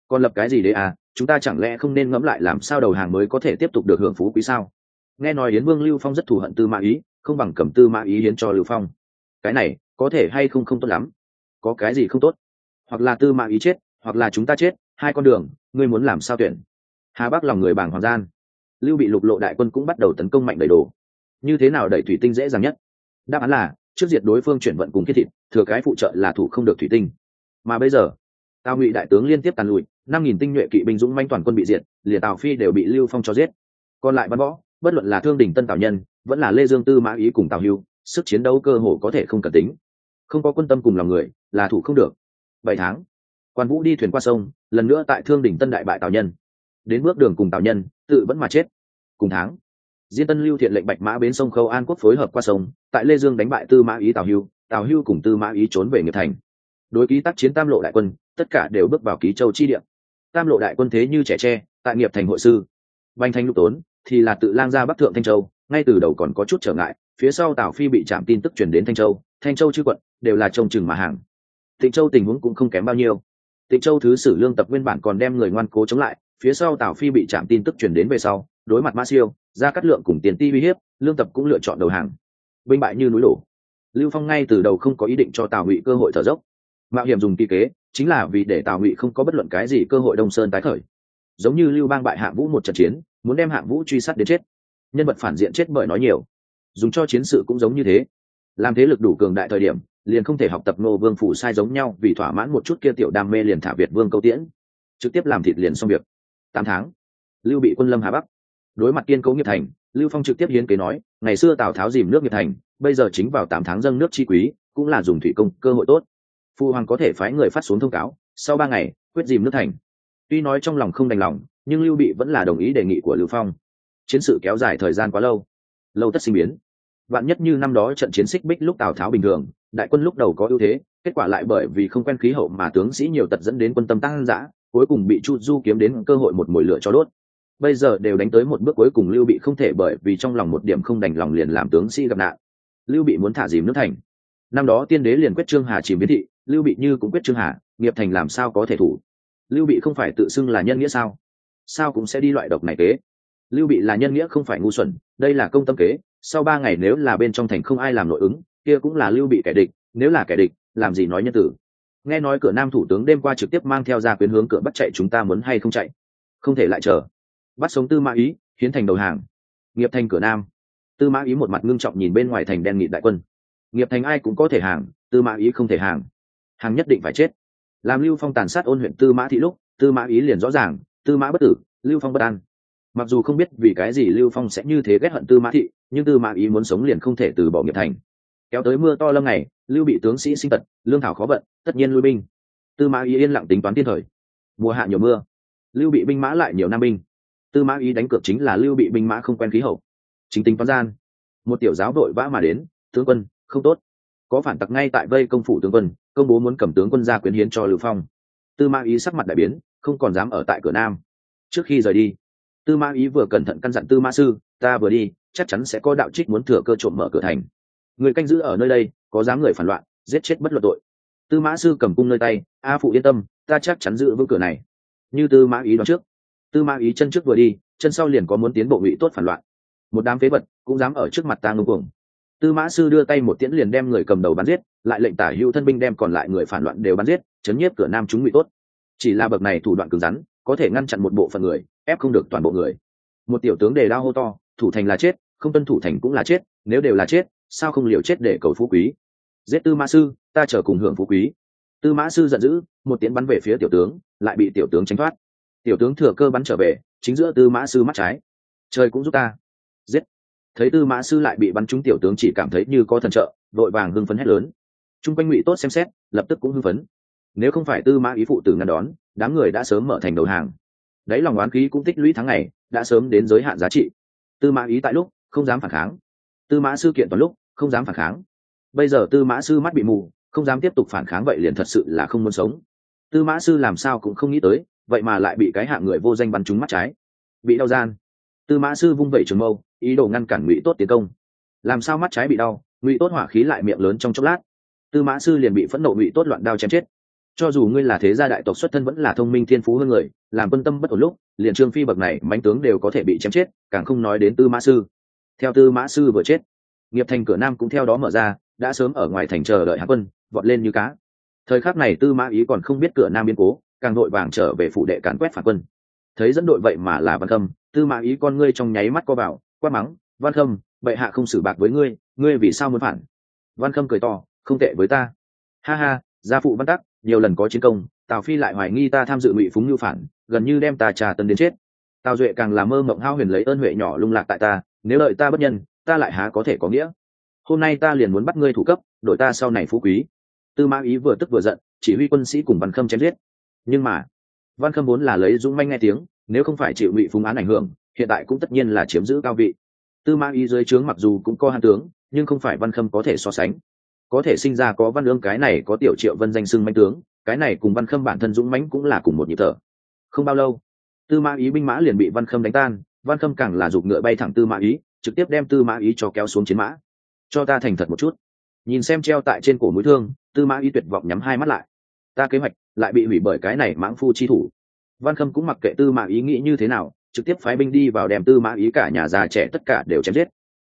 Còn lập cái gì đế à? Chúng ta chẳng lẽ không nên ngẫm lại làm sao đầu hàng mới có thể tiếp tục được hưởng phú quý sao? Nghe nói yến vương lưu phong rất thù hận tư mã ý, không bằng cầm tư mã ý hiến cho lưu phong. Cái này, có thể hay không không tốt lắm. Có cái gì không tốt? Hoặc là tư mã ý chết, hoặc là chúng ta chết, hai con đường, ngươi muốn làm sao tuyển? Hà bắc lòng người bảng hoàng gian. Lưu bị lục lộ đại quân cũng bắt đầu tấn công mạnh đầy đồ. Như thế nào đẩy thủy tinh dễ dàng nhất? Đáp án là, trước diệt đối phương chuyển vận cùng kết thịt, thừa cái phụ trợ là thủ không được thủy tinh. Mà bây giờ tào ngụy đại tướng liên tiếp tàn lụi, năm nghìn tinh nhuệ kỵ binh dũng manh toàn quân bị diệt, liền tào phi đều bị lưu phong cho giết. Còn lại văn võ, bất luận là thương đình tân tào nhân, vẫn là lê dương tư mã ý cùng tào hưu, sức chiến đấu cơ hồ có thể không cần tính. Không có quân tâm cùng lòng người, là thủ không được. Bảy tháng, quan vũ đi thuyền qua sông, lần nữa tại thương Đình tân đại bại tào nhân. Đến bước đường cùng tào nhân, tự vẫn mà chết. Cùng tháng, diên tân lưu thiện lệnh bạch mã bến sông khâu an quốc phối hợp qua sông, tại lê dương đánh bại tư mã ý tào hưu tào hưu cùng tư mã ý trốn về nghiệp thành. Đối ký tác chiến tam lộ đại quân tất cả đều bước vào ký châu chi địa. Tam lộ đại quân thế như trẻ tre, tại nghiệp thành hội sư. Banh thanh lục tốn, thì là tự lang ra bắc thượng thanh châu, ngay từ đầu còn có chút trở ngại, phía sau tào phi bị chạm tin tức chuyển đến thanh châu thanh châu chư quận đều là trông chừng mà hàng. Tịnh châu tình huống cũng không kém bao nhiêu. Tịnh châu thứ sử lương tập nguyên bản còn đem người ngoan cố chống lại, phía sau tào phi bị chạm tin tức chuyển đến về sau, đối mặt ma siêu, ra cắt lượng cùng tiền ti uy hiếp, lương tập cũng lựa chọn đầu hàng. Binh bại như núi đổ. Lưu phong ngay từ đầu không có ý định cho tào ngụy cơ hội thở dốc. Mạo hiểm dùng kỳ kế chính là vì để tào ngụy không có bất luận cái gì cơ hội đông sơn tái khởi. Giống như lưu bang bại hạng vũ một trận chiến, muốn đem hạng vũ truy sát đến chết. Nhân vật phản diện chết bởi nói nhiều. Dùng cho chiến sự cũng giống như thế. Làm thế lực đủ cường đại thời điểm, liền không thể học tập nô vương phủ sai giống nhau vì thỏa mãn một chút kia tiểu đam mê liền thả việt vương câu tiễn. Trực tiếp làm thịt liền xong việc. Tám tháng, lưu bị quân lâm hà bắc. Đối mặt kiên cấu nghiệp thành, lưu phong trực tiếp hiến kế nói, ngày xưa tào tháo dìm nước nghiệp thành, bây giờ chính vào tám tháng dâng nước chi quý, cũng là dùng thủy công cơ hội tốt phu hoàng có thể phái người phát xuống thông cáo, sau ba ngày, quyết dìm nước thành. Tuy nói trong lòng không đành lòng, nhưng lưu bị vẫn là đồng ý đề nghị của lưu phong. Chiến sự kéo dài thời gian quá lâu. Lâu tất sinh biến. Vạn nhất như năm đó trận chiến xích bích lúc tào tháo bình thường, đại quân lúc đầu có ưu thế, kết quả lại bởi vì không quen khí hậu mà tướng sĩ nhiều tật dẫn đến quân tâm tăng dã, cuối cùng bị chu du kiếm đến cơ hội một mồi lửa cho đốt. Bây giờ đều đánh tới một bước cuối cùng lưu bị không thể bởi vì trong lòng một điểm không đành lòng liền làm tướng sĩ gặp nạn. Lưu bị muốn thả dìm nước thành. Năm đó tiên đế liền quyết trương hà chìm biến thị lưu bị như cũng quyết trương hà, nghiệp thành làm sao có thể thủ? Lưu bị không phải tự xưng là nhân nghĩa sao? Sao cũng sẽ đi loại độc này kế? Lưu bị là nhân nghĩa không phải ngu xuẩn, đây là công tâm kế. Sau ba ngày nếu là bên trong thành không ai làm nội ứng, kia cũng là lưu bị kẻ địch, nếu là kẻ địch, làm gì nói nhân tử? Nghe nói cửa nam thủ tướng đêm qua trực tiếp mang theo ra quyến hướng cửa bắt chạy chúng ta muốn hay không chạy? Không thể lại chờ. Bắt sống tư mã ý, hiến thành đầu hàng. Nghiệp thành cửa nam. Tư mã ý một mặt ngưng trọng nhìn bên ngoài thành đen nghị đại quân. Nghiệp thành ai cũng có thể hàng, tư mã ý không thể hàng hàng nhất định phải chết. Làm lưu phong tàn sát ôn huyện tư mã thị lúc, tư mã ý liền rõ ràng, tư mã bất tử, lưu phong bất an. Mặc dù không biết vì cái gì lưu phong sẽ như thế ghét hận tư mã thị, nhưng tư mã ý muốn sống liền không thể từ bỏ nghiệp thành. Kéo tới mưa to lâm ngày, lưu bị tướng sĩ sinh tật, lương thảo khó vận, tất nhiên lui binh. Tư mã ý yên lặng tính toán tiên thời. Mùa hạ nhiều mưa, lưu bị binh mã lại nhiều nam binh. Tư mã ý đánh cược chính là lưu bị binh mã không quen khí hậu. Chính tính toán gian, một tiểu giáo đội vã mà đến, tướng quân, không tốt có phản tặc ngay tại vây công phủ tướng quân, công bố muốn cầm tướng quân ra quyến hiến cho lưu phong. Tư ma ý sắc mặt đại biến, không còn dám ở tại cửa nam. Trước khi rời đi, tư ma ý vừa cẩn thận căn dặn tư ma sư, ta vừa đi, chắc chắn sẽ có đạo trích muốn thừa cơ trộm mở cửa thành. Người canh giữ ở nơi đây, có dám người phản loạn, giết chết bất luận tội. Tư mã sư cầm cung nơi tay, a phụ yên tâm, ta chắc chắn giữ vững cửa này. Như tư mã ý đoán trước, tư mã ý chân trước vừa đi, chân sau liền có muốn tiến bộ ngụy tốt phản loạn. Một đám phế vật cũng dám ở trước mặt ta ngưng cuồng tư mã sư đưa tay một tiễn liền đem người cầm đầu bắn giết, lại lệnh tả hữu thân binh đem còn lại người phản loạn đều bắn giết, chấn nhiếp cửa nam chúng ngụy tốt. Chỉ là bậc này thủ đoạn cứng rắn, có thể ngăn chặn một bộ phận người, ép không được toàn bộ người. Một tiểu tướng đề lao hô to, thủ thành là chết, không tuân thủ thành cũng là chết, nếu đều là chết, sao không liều chết để cầu phú quý? Giết tư mã sư, ta chờ cùng hưởng phú quý. Tư mã sư giận dữ, một tiễn bắn về phía tiểu tướng, lại bị tiểu tướng tránh thoát. Tiểu tướng thừa cơ bắn trở về, chính giữa tư mã sư mắt trái. Trời cũng giúp ta thấy tư mã sư lại bị bắn trúng tiểu tướng chỉ cảm thấy như có thần trợ vội vàng hưng phấn hét lớn. T r u n g quanh ngụy tốt xem xét, lập tức cũng hưng phấn. Nếu không phải tư mã ý phụ tử ngăn đón, đám người đã sớm mở thành đầu hàng. Đấy lòng oán khí cũng tích lũy tháng ngày, đã sớm đến giới hạn giá trị. Tư mã ý tại lúc, không dám phản kháng. Tư mã sư kiện toàn lúc, không dám phản kháng. Bây giờ tư mã sư mắt bị mù, không dám tiếp tục phản kháng vậy liền thật sự là không muốn sống. Tư mã sư làm sao cũng không nghĩ tới, vậy mà lại bị cái hạng người vô danh bắn trúng mắt trái. Bị đau gian tư mã sư vung vẩy trường mâu, ý đồ ngăn cản ngụy tốt tiến công. Làm sao mắt trái bị đau, ngụy tốt hỏa khí lại miệng lớn trong chốc lát. Tư mã sư liền bị phẫn nộ ngụy tốt loạn đao chém chết. Cho dù ngươi là thế gia đại tộc xuất thân vẫn là thông minh thiên phú hơn người, làm quân tâm bất ổn lúc, liền trương phi bậc này mánh tướng đều có thể bị chém chết, càng không nói đến tư mã sư. Theo tư mã sư vừa chết, nghiệp thành cửa nam cũng theo đó mở ra, đã sớm ở ngoài thành chờ đợi hạ quân, vọt lên như cá. Thời khắc này tư mã ý còn không biết cửa nam biến cố, càng đội vàng trở về phủ đệ càn quét phản quân. Thấy dẫn đội vậy mà là văn khâm tư mã ý con ngươi trong nháy mắt co vào, quát mắng, văn khâm, bệ hạ không xử bạc với ngươi ngươi vì sao muốn phản? Văn khâm cười to, không tệ với ta. Ha ha, gia phụ văn tắc, nhiều lần có chiến công, tào phi lại hoài nghi ta tham dự ngụy phúng ngưu phản, gần như đem ta trà tân đến chết. Tào duệ càng làm mơ mộng hao huyền lấy ơn huệ nhỏ lung lạc tại ta, nếu lợi ta bất nhân, ta lại há có thể có nghĩa? Hôm nay ta liền muốn bắt ngươi thủ cấp đội ta sau này phú quý. Tư mã ý vừa tức vừa giận, chỉ huy quân sĩ cùng văn khâm chém giết. Nhưng mà, văn khâm vốn là lấy dũng manh nghe tiếng nếu không phải chịu bị phúng án ảnh hưởng, hiện tại cũng tất nhiên là chiếm giữ cao vị. Tư mã ý dưới trướng mặc dù cũng có hàn tướng, nhưng không phải văn khâm có thể so sánh. Có thể sinh ra có văn lương cái này có tiểu triệu vân danh xưng manh tướng, cái này cùng văn khâm bản thân dũng mãnh cũng là cùng một nhịp thở. Không bao lâu, tư mã ý binh mã liền bị văn khâm đánh tan, văn khâm càng là giục ngựa bay thẳng tư mã ý trực tiếp đem tư mã ý cho kéo xuống chiến mã. Cho ta thành thật một chút. Nhìn xem treo tại trên cổ mũi thương, tư mã ý tuyệt vọng nhắm hai mắt lại. Ta kế hoạch lại bị hủy bởi cái này mãng phu chi thủ văn khâm cũng mặc kệ tư mã ý nghĩ như thế nào, trực tiếp phái binh đi vào đem tư mã ý cả nhà già trẻ tất cả đều chém giết.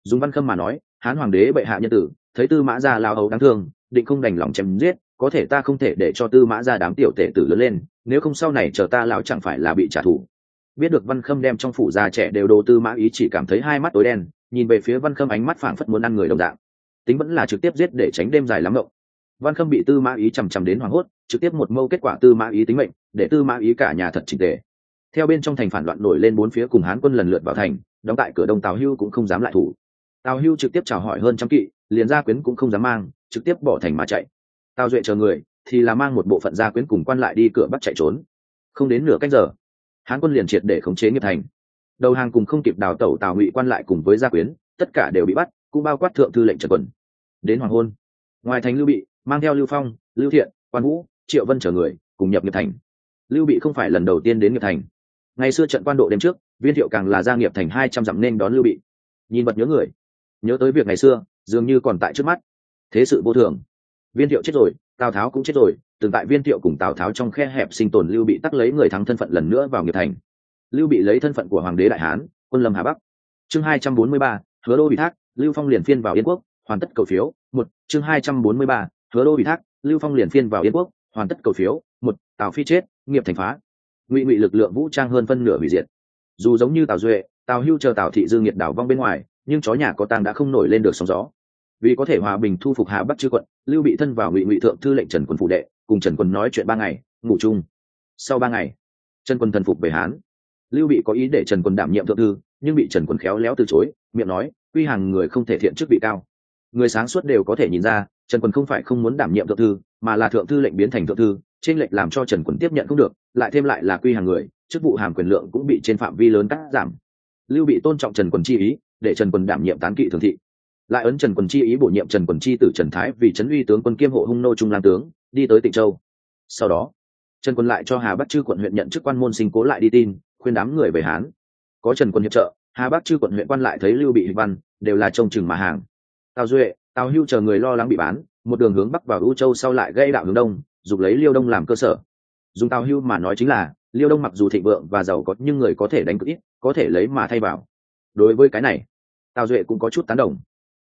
Dùng văn khâm mà nói, hán hoàng đế bệ hạ nhân tử, thấy tư mã gia lao hầu đáng thương, định không đành lòng chém giết, có thể ta không thể để cho tư mã gia đám tiểu tể tử lớn lên, nếu không sau này chờ ta lão chẳng phải là bị trả thù. Biết được văn khâm đem trong phủ già trẻ đều đồ tư mã ý chỉ cảm thấy hai mắt tối đen, nhìn về phía văn khâm ánh mắt phảng phất muốn ăn người đồng dạng. Tính vẫn là trực tiếp giết để tránh đêm dài lắm mộng. Văn khâm bị tư mã ý chằm chằm đến hoảng hốt trực tiếp một mâu kết quả tư mã ý tính mệnh, để tư mã ý cả nhà thật trình tề. Theo bên trong thành phản loạn nổi lên bốn phía cùng hán quân lần lượt vào thành, đóng tại cửa đông tào hưu cũng không dám lại thủ. Tào hưu trực tiếp chào hỏi hơn trăm kỵ, liền gia quyến cũng không dám mang, trực tiếp bỏ thành mà chạy. Tào duệ chờ người, thì là mang một bộ phận gia quyến cùng quan lại đi cửa bắt chạy trốn. Không đến nửa cách giờ, hán quân liền triệt để khống chế nghiệp thành. Đầu hàng cùng không kịp đào tẩu tào ngụy quan lại cùng với gia quyến, tất cả đều bị bắt, cũng bao quát thượng thư lệnh trần quần. Đến hoàng hôn, ngoài thành lưu bị, mang theo lưu phong, lưu thiện, quan vũ triệu vân chở người, cùng nhập nghiệp thành. Lưu bị không phải lần đầu tiên đến nghiệp thành. Ngày xưa trận quan độ đêm trước, viên thiệu càng là gia nghiệp thành hai trăm dặm nên đón lưu bị. Nhìn vật nhớ người. Nhớ tới việc ngày xưa, dường như còn tại trước mắt. Thế sự vô thường. Viên thiệu chết rồi, tào tháo cũng chết rồi, từng tại viên thiệu cùng tào tháo trong khe hẹp sinh tồn lưu bị tắc lấy người thắng thân phận lần nữa vào nghiệp thành. Lưu bị lấy thân phận của hoàng đế đại hán, quân lâm hà bắc. Chương hai trăm bốn mươi ba, hứa đô bị thác, lưu phong liền phiên vào yên quốc, hoàn tất cầu phiếu. Một, chương hai trăm bốn mươi ba, hứa đô bị thác, lưu phong liền phiên vào yên quốc hoàn tất cầu phiếu, một, tào phi chết, nghiệp thành phá. Ngụy ngụy lực lượng vũ trang hơn phân nửa hủy diệt. Dù giống như tào duệ, tào hưu chờ tào thị dương nhiệt đảo vong bên ngoài, nhưng chó nhà có tang đã không nổi lên được sóng gió. Vì có thể hòa bình thu phục hà bắc chư quận, lưu bị thân vào ngụy ngụy thượng thư lệnh trần quân phụ đệ, cùng trần quân nói chuyện ba ngày, ngủ chung. Sau ba ngày, trần quân thần phục về hán. Lưu bị có ý để trần quân đảm nhiệm thượng thư, nhưng bị trần quân khéo léo từ chối, miệng nói, quy hàng người không thể thiện chức vị cao. Người sáng suốt đều có thể nhìn ra, trần quân không phải không muốn đảm nhiệm thượng thư mà là thượng thư lệnh biến thành thượng thư, trên lệnh làm cho trần quân tiếp nhận không được, lại thêm lại là quy hàng người, chức vụ hàm quyền lượng cũng bị trên phạm vi lớn cắt giảm. Lưu bị tôn trọng trần quần chi ý, để trần quần đảm nhiệm tán kỵ thường thị. Lại ấn trần quần chi ý bổ nhiệm trần quần chi tử trần thái vì trấn uy tướng quân kiêm hộ hung nô trung lang tướng, đi tới tịnh châu. Sau đó, trần quân lại cho hà bắc chư quận huyện nhận chức quan môn sinh cố lại đi tin, khuyên đám người về hán. Có trần quân hiệp trợ, hà bắc chư quận huyện quan lại thấy lưu bị hình văn, đều là trông chừng mà hàng. Tào duệ, tào hưu chờ người lo lắng bị bán một đường hướng bắc vào u châu sau lại gây đạo hướng đông dùng lấy liêu đông làm cơ sở. Dùng tào hưu mà nói chính là, liêu đông mặc dù thịnh vượng và giàu có, nhưng người có thể đánh cực ít có thể lấy mà thay vào. Đối với cái này, tào duệ cũng có chút tán đồng.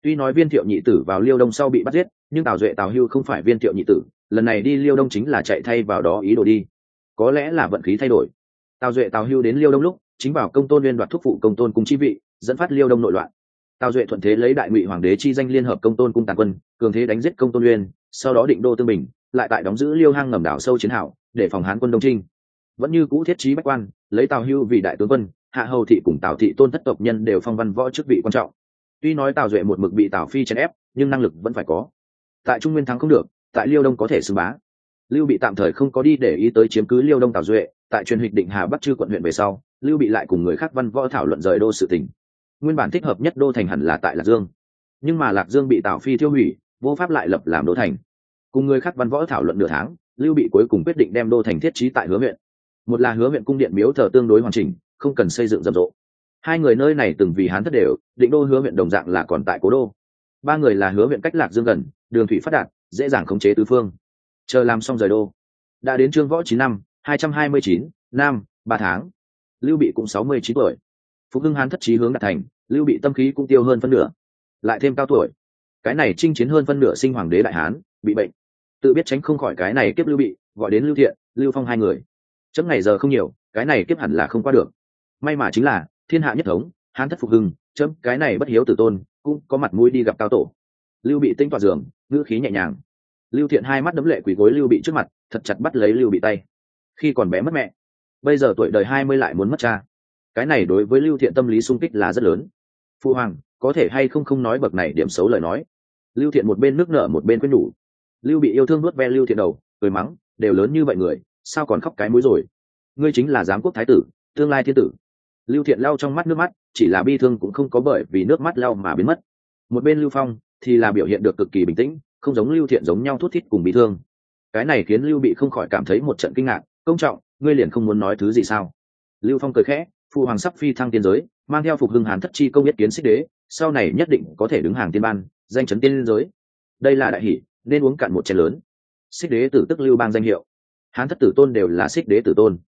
Tuy nói viên thiệu nhị tử vào liêu đông sau bị bắt giết, nhưng tào duệ, tào hưu không phải viên thiệu nhị tử, lần này đi liêu đông chính là chạy thay vào đó ý đồ đi. Có lẽ là vận khí thay đổi. Tào duệ, tào hưu đến liêu đông lúc, chính vào công tôn liên đoạt thúc phụ công tôn cùng chi vị, dẫn phát liêu đông nội loạn tào duệ thuận thế lấy đại ngụy hoàng đế chi danh liên hợp công tôn cung tàn quân, cường thế đánh giết công tôn uyên, sau đó định đô tương bình, lại tại đóng giữ liêu hang ngầm đảo sâu chiến hảo để phòng hán quân đông trinh. Vẫn như cũ thiết trí bách quan, lấy tào hưu vì đại tướng quân, hạ hầu thị cùng tào thị tôn thất tộc nhân đều phong văn võ chức vị quan trọng. Tuy nói tào duệ một mực bị tào phi chèn ép, nhưng năng lực vẫn phải có. Tại trung nguyên thắng không được, tại liêu đông có thể xưng bá. Lưu bị tạm thời không có đi để ý tới chiếm cứ liêu đông tào duệ, tại truyền huỵch định hà bắc chư quận huyện về sau, lưu bị lại cùng người khác văn võ thảo luận rời đô sự tỉnh nguyên bản thích hợp nhất đô thành hẳn là tại lạc dương. Nhưng mà lạc dương bị tào phi tiêu hủy, vô pháp lại lập làm đô thành. Cùng người khác văn võ thảo luận nửa tháng, lưu bị cuối cùng quyết định đem đô thành thiết trí tại hứa huyện. Một là hứa huyện cung điện miếu thờ tương đối hoàn chỉnh, không cần xây dựng rầm rộ. Hai người nơi này từng vì hán thất đều, định đô hứa huyện đồng dạng là còn tại cố đô. Ba người là hứa huyện cách lạc dương gần, đường thủy phát đạt, dễ dàng khống chế tứ phương. Chờ làm xong rời đô. Đã đến trương võ chín năm, hai trăm hai mươi chín, nam, ba tháng. Lưu bị cũng sáu mươi chín tuổi phục hưng hán thất trí hướng đạt thành, lưu bị tâm khí cũng tiêu hơn phân nửa. Lại thêm cao tuổi. Cái này chinh chiến hơn phân nửa sinh hoàng đế đại hán, bị bệnh. Tự biết tránh không khỏi cái này kiếp lưu bị, gọi đến lưu thiện, lưu phong hai người. Chấm ngày giờ không nhiều, cái này kiếp hẳn là không qua được. May mà chính là, thiên hạ nhất thống, hán thất phục hưng, chấm, cái này bất hiếu tử tôn, cũng có mặt mũi đi gặp cao tổ. Lưu bị tinh toạc giường ngữ khí nhẹ nhàng. Lưu thiện hai mắt đấm lệ quỳ gối lưu bị trước mặt, thật chặt bắt lấy lưu bị tay. Khi còn bé mất mẹ. Bây giờ tuổi đời hai mươi lại muốn mất cha cái này đối với lưu thiện tâm lý sung kích là rất lớn. Phu hoàng, có thể hay không không nói bậc này điểm xấu lời nói? Lưu thiện một bên nước nở một bên quyết nhủ. Lưu bị yêu thương nuốt ve lưu thiện đầu, cười mắng, đều lớn như vậy người, sao còn khóc cái mũi rồi? Ngươi chính là giám quốc thái tử, tương lai thiên tử. Lưu thiện lau trong mắt nước mắt, chỉ là bi thương cũng không có bởi vì nước mắt lau mà biến mất. Một bên lưu phong, thì là biểu hiện được cực kỳ bình tĩnh, không giống lưu thiện giống nhau thút thít cùng bị thương. Cái này khiến lưu bị không khỏi cảm thấy một trận kinh ngạc, công trọng, ngươi liền không muốn nói thứ gì sao? Lưu phong cười khẽ phụ hoàng sắp phi thăng tiên giới, mang theo phục hưng hàn thất chi công biết kiến xích đế, sau này nhất định có thể đứng hàng tiên ban, danh chấn tiên giới. Đây là đại hỷ, nên uống cạn một chén lớn. Xích đế tử tức lưu bang danh hiệu. Hán thất tử tôn đều là xích đế tử tôn.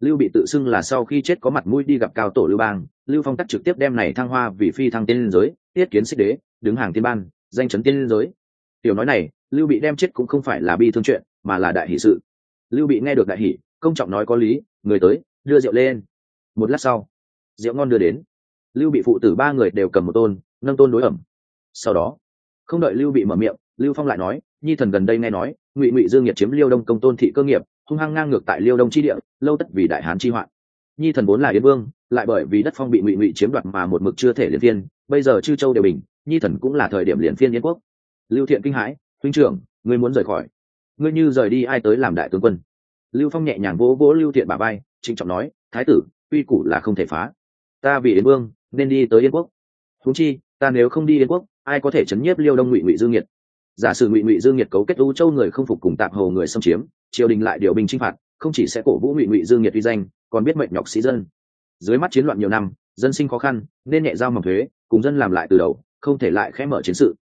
Lưu bị tự xưng là sau khi chết có mặt mũi đi gặp cao tổ lưu bang, lưu phong tắc trực tiếp đem này thăng hoa vì phi thăng tiên giới tiết kiến xích đế, đứng hàng tiên ban, danh chấn tiên giới. Tiểu nói này, lưu bị đem chết cũng không phải là bi thương chuyện, mà là đại hỷ sự. Lưu bị nghe được đại hỷ, công trọng nói có lý, người tới, đưa rượu lên một lát sau, rượu ngon đưa đến. Lưu bị phụ tử ba người đều cầm một tôn, nâng tôn đối ẩm. Sau đó, không đợi lưu bị mở miệng, lưu phong lại nói, nhi thần gần đây nghe nói, ngụy ngụy dương nhiệt chiếm liêu đông công tôn thị cơ nghiệp, hung hăng ngang ngược tại liêu đông chi địa, lâu tất vì đại hán chi hoạn. Nhi thần vốn là yên vương, lại bởi vì đất phong bị ngụy ngụy chiếm đoạt mà một mực chưa thể liên phiên, bây giờ chư châu đều bình, nhi thần cũng là thời điểm liền phiên yên quốc. Lưu thiện kinh hãi, huynh trưởng, ngươi muốn rời khỏi. Ngươi như rời đi ai tới làm đại tướng quân? Lưu phong nhẹ nhàng vỗ vỗ lưu thiện bà bay trịnh trọng nói, thái tử uy củ là không thể phá. Ta vì yên vương, nên đi tới yên quốc. Thú chi, ta nếu không đi yên quốc, ai có thể chấn nhiếp liêu đông ngụy ngụy dương nhiệt? Giả sử ngụy ngụy dương nhiệt cấu kết u châu người không phục cùng tạp hồ người xâm chiếm, triều đình lại điều binh chinh phạt, không chỉ sẽ cổ vũ ngụy ngụy dương nhiệt uy danh, còn biết mệnh nhọc sĩ dân. Dưới mắt chiến loạn nhiều năm, dân sinh khó khăn, nên nhẹ giao mỏng thuế, cùng dân làm lại từ đầu, không thể lại khẽ mở chiến sự.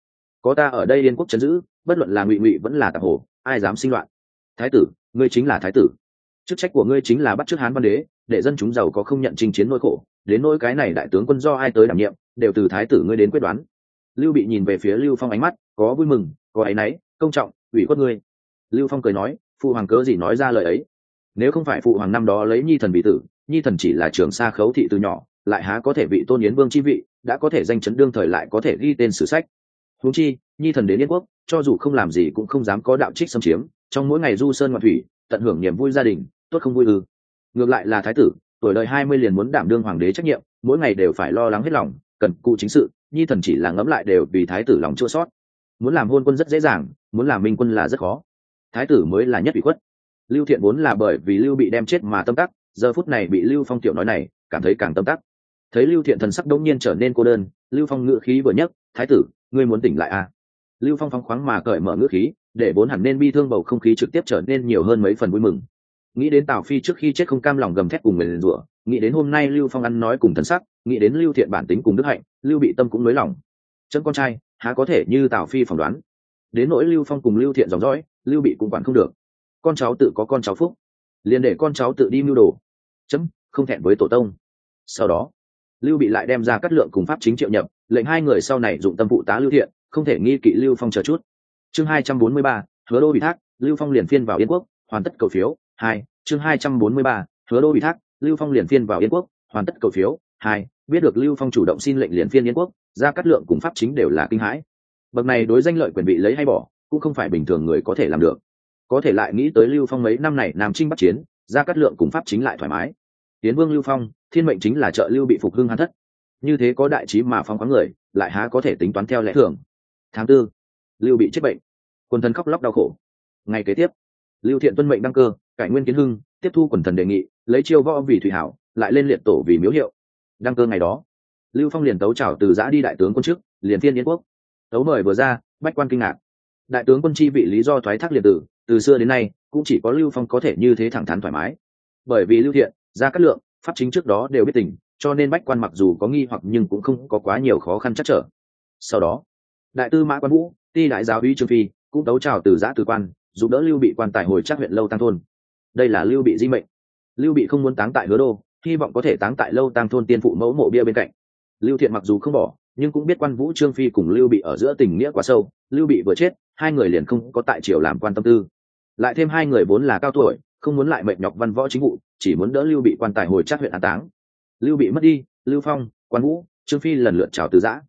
Có ta ở đây liên quốc chấn giữ, bất luận là ngụy ngụy vẫn là tạp hồ, ai dám sinh loạn? Thái tử, ngươi chính là thái tử chức trách của ngươi chính là bắt chước hán văn đế, để dân chúng giàu có không nhận chinh chiến nỗi khổ, đến nỗi cái này đại tướng quân do ai tới đảm nhiệm, đều từ thái tử ngươi đến quyết đoán. Lưu bị nhìn về phía lưu phong ánh mắt, có vui mừng, có áy náy, công trọng, ủy khuất ngươi. Lưu phong cười nói, phụ hoàng cớ gì nói ra lời ấy? Nếu không phải phụ hoàng năm đó lấy nhi thần bị tử, nhi thần chỉ là trường xa khấu thị từ nhỏ, lại há có thể vị tôn yến vương chi vị, đã có thể danh chấn đương thời lại có thể ghi tên sử sách. Huống chi, nhi thần đến yên quốc, cho dù không làm gì cũng không dám có đạo trích xâm chiếm, trong mỗi ngày du sơn ngoại thủy, tận hưởng niềm vui gia đình tốt không vui ư. Ngược lại là thái tử, tuổi đời hai mươi liền muốn đảm đương hoàng đế trách nhiệm, mỗi ngày đều phải lo lắng hết lòng, cần cụ chính sự, nhi thần chỉ là ngẫm lại đều vì thái tử lòng chua sót. Muốn làm hôn quân rất dễ dàng, muốn làm minh quân là rất khó. Thái tử mới là nhất bị khuất. Lưu thiện vốn là bởi vì lưu bị đem chết mà tâm tắc, giờ phút này bị lưu phong tiểu nói này, cảm thấy càng tâm tắc. Thấy lưu thiện thần sắc đông nhiên trở nên cô đơn, lưu phong ngự khí vừa nhất thái tử, ngươi muốn tỉnh lại à? Lưu phong phong khoáng mà cởi mở ngữ khí, để vốn hẳn nên bi thương bầu không khí trực tiếp trở nên nhiều hơn mấy phần vui mừng nghĩ đến tào phi trước khi chết không cam lòng gầm thét cùng mình rủa, nghĩ đến hôm nay lưu phong ăn nói cùng thần sắc, nghĩ đến lưu thiện bản tính cùng đức hạnh, lưu bị tâm cũng nới lòng chân con trai, há có thể như tào phi phỏng đoán. Đến nỗi lưu phong cùng lưu thiện dòng dõi, lưu bị cũng quản không được. Con cháu tự có con cháu phúc. Liền để con cháu tự đi mưu đồ. Chấm, không thẹn với tổ tông. Sau đó, lưu bị lại đem ra cắt lượng cùng pháp chính triệu nhập, lệnh hai người sau này dụng tâm phụ tá lưu thiện, không thể nghi kỵ lưu phong chờ chút. Chương hai trăm bốn mươi ba, hứa đô bị thác, lưu phong liền phiên vào yên quốc, hoàn tất cầu phiếu hai, chương hai trăm bốn mươi ba, hứa đô bị thác, lưu phong liền phiên vào yên quốc, hoàn tất cầu phiếu. Hai, biết được lưu phong chủ động xin lệnh liền phiên yên quốc, ra cắt lượng cùng pháp chính đều là kinh hãi. Bậc này đối danh lợi quyền bị lấy hay bỏ, cũng không phải bình thường người có thể làm được. Có thể lại nghĩ tới lưu phong mấy năm này nam trinh bắt chiến, ra cắt lượng cùng pháp chính lại thoải mái. Tiến vương lưu phong, thiên mệnh chính là trợ lưu bị phục hưng hán thất. Như thế có đại trí mà phong khoáng người, lại há có thể tính toán theo lẽ thường. Tháng tư, lưu bị chết bệnh. Quân thần khóc lóc đau khổ. Ngày kế tiếp, lưu thiện tuân mệnh đăng cơ cải nguyên kiến hưng, tiếp thu quần thần đề nghị, lấy chiêu võ vì thủy hảo, lại lên liệt tổ vì miếu hiệu. Đăng cơ ngày đó, lưu phong liền tấu trào từ giã đi đại tướng quân chức liền thiên yến quốc. Tấu mời vừa ra, bách quan kinh ngạc. Đại tướng quân chi vị lý do thoái thác liệt tử, từ xưa đến nay, cũng chỉ có lưu phong có thể như thế thẳng thắn thoải mái. Bởi vì lưu thiện ra cát lượng, pháp chính trước đó đều biết tình, cho nên bách quan mặc dù có nghi hoặc nhưng cũng không có quá nhiều khó khăn chắc trở. Sau đó, đại tư mã quan vũ, ti đại giáo uy trương phi, cũng tấu trào từ giã từ quan, giúp đỡ lưu bị quan tài hồi trác huyện lâu tăng thôn đây là lưu bị di mệnh. Lưu bị không muốn táng tại hứa đô, hy vọng có thể táng tại lâu tăng thôn tiên phụ mẫu mộ bia bên cạnh. Lưu thiện mặc dù không bỏ, nhưng cũng biết quan vũ trương phi cùng lưu bị ở giữa tình nghĩa quá sâu. Lưu bị vừa chết, hai người liền không có tại triều làm quan tâm tư. Lại thêm hai người vốn là cao tuổi, không muốn lại mệnh nhọc văn võ chính vụ, chỉ muốn đỡ lưu bị quan tài hồi chắc huyện an táng. Lưu bị mất đi, lưu phong, quan vũ, trương phi lần lượt trào từ giã.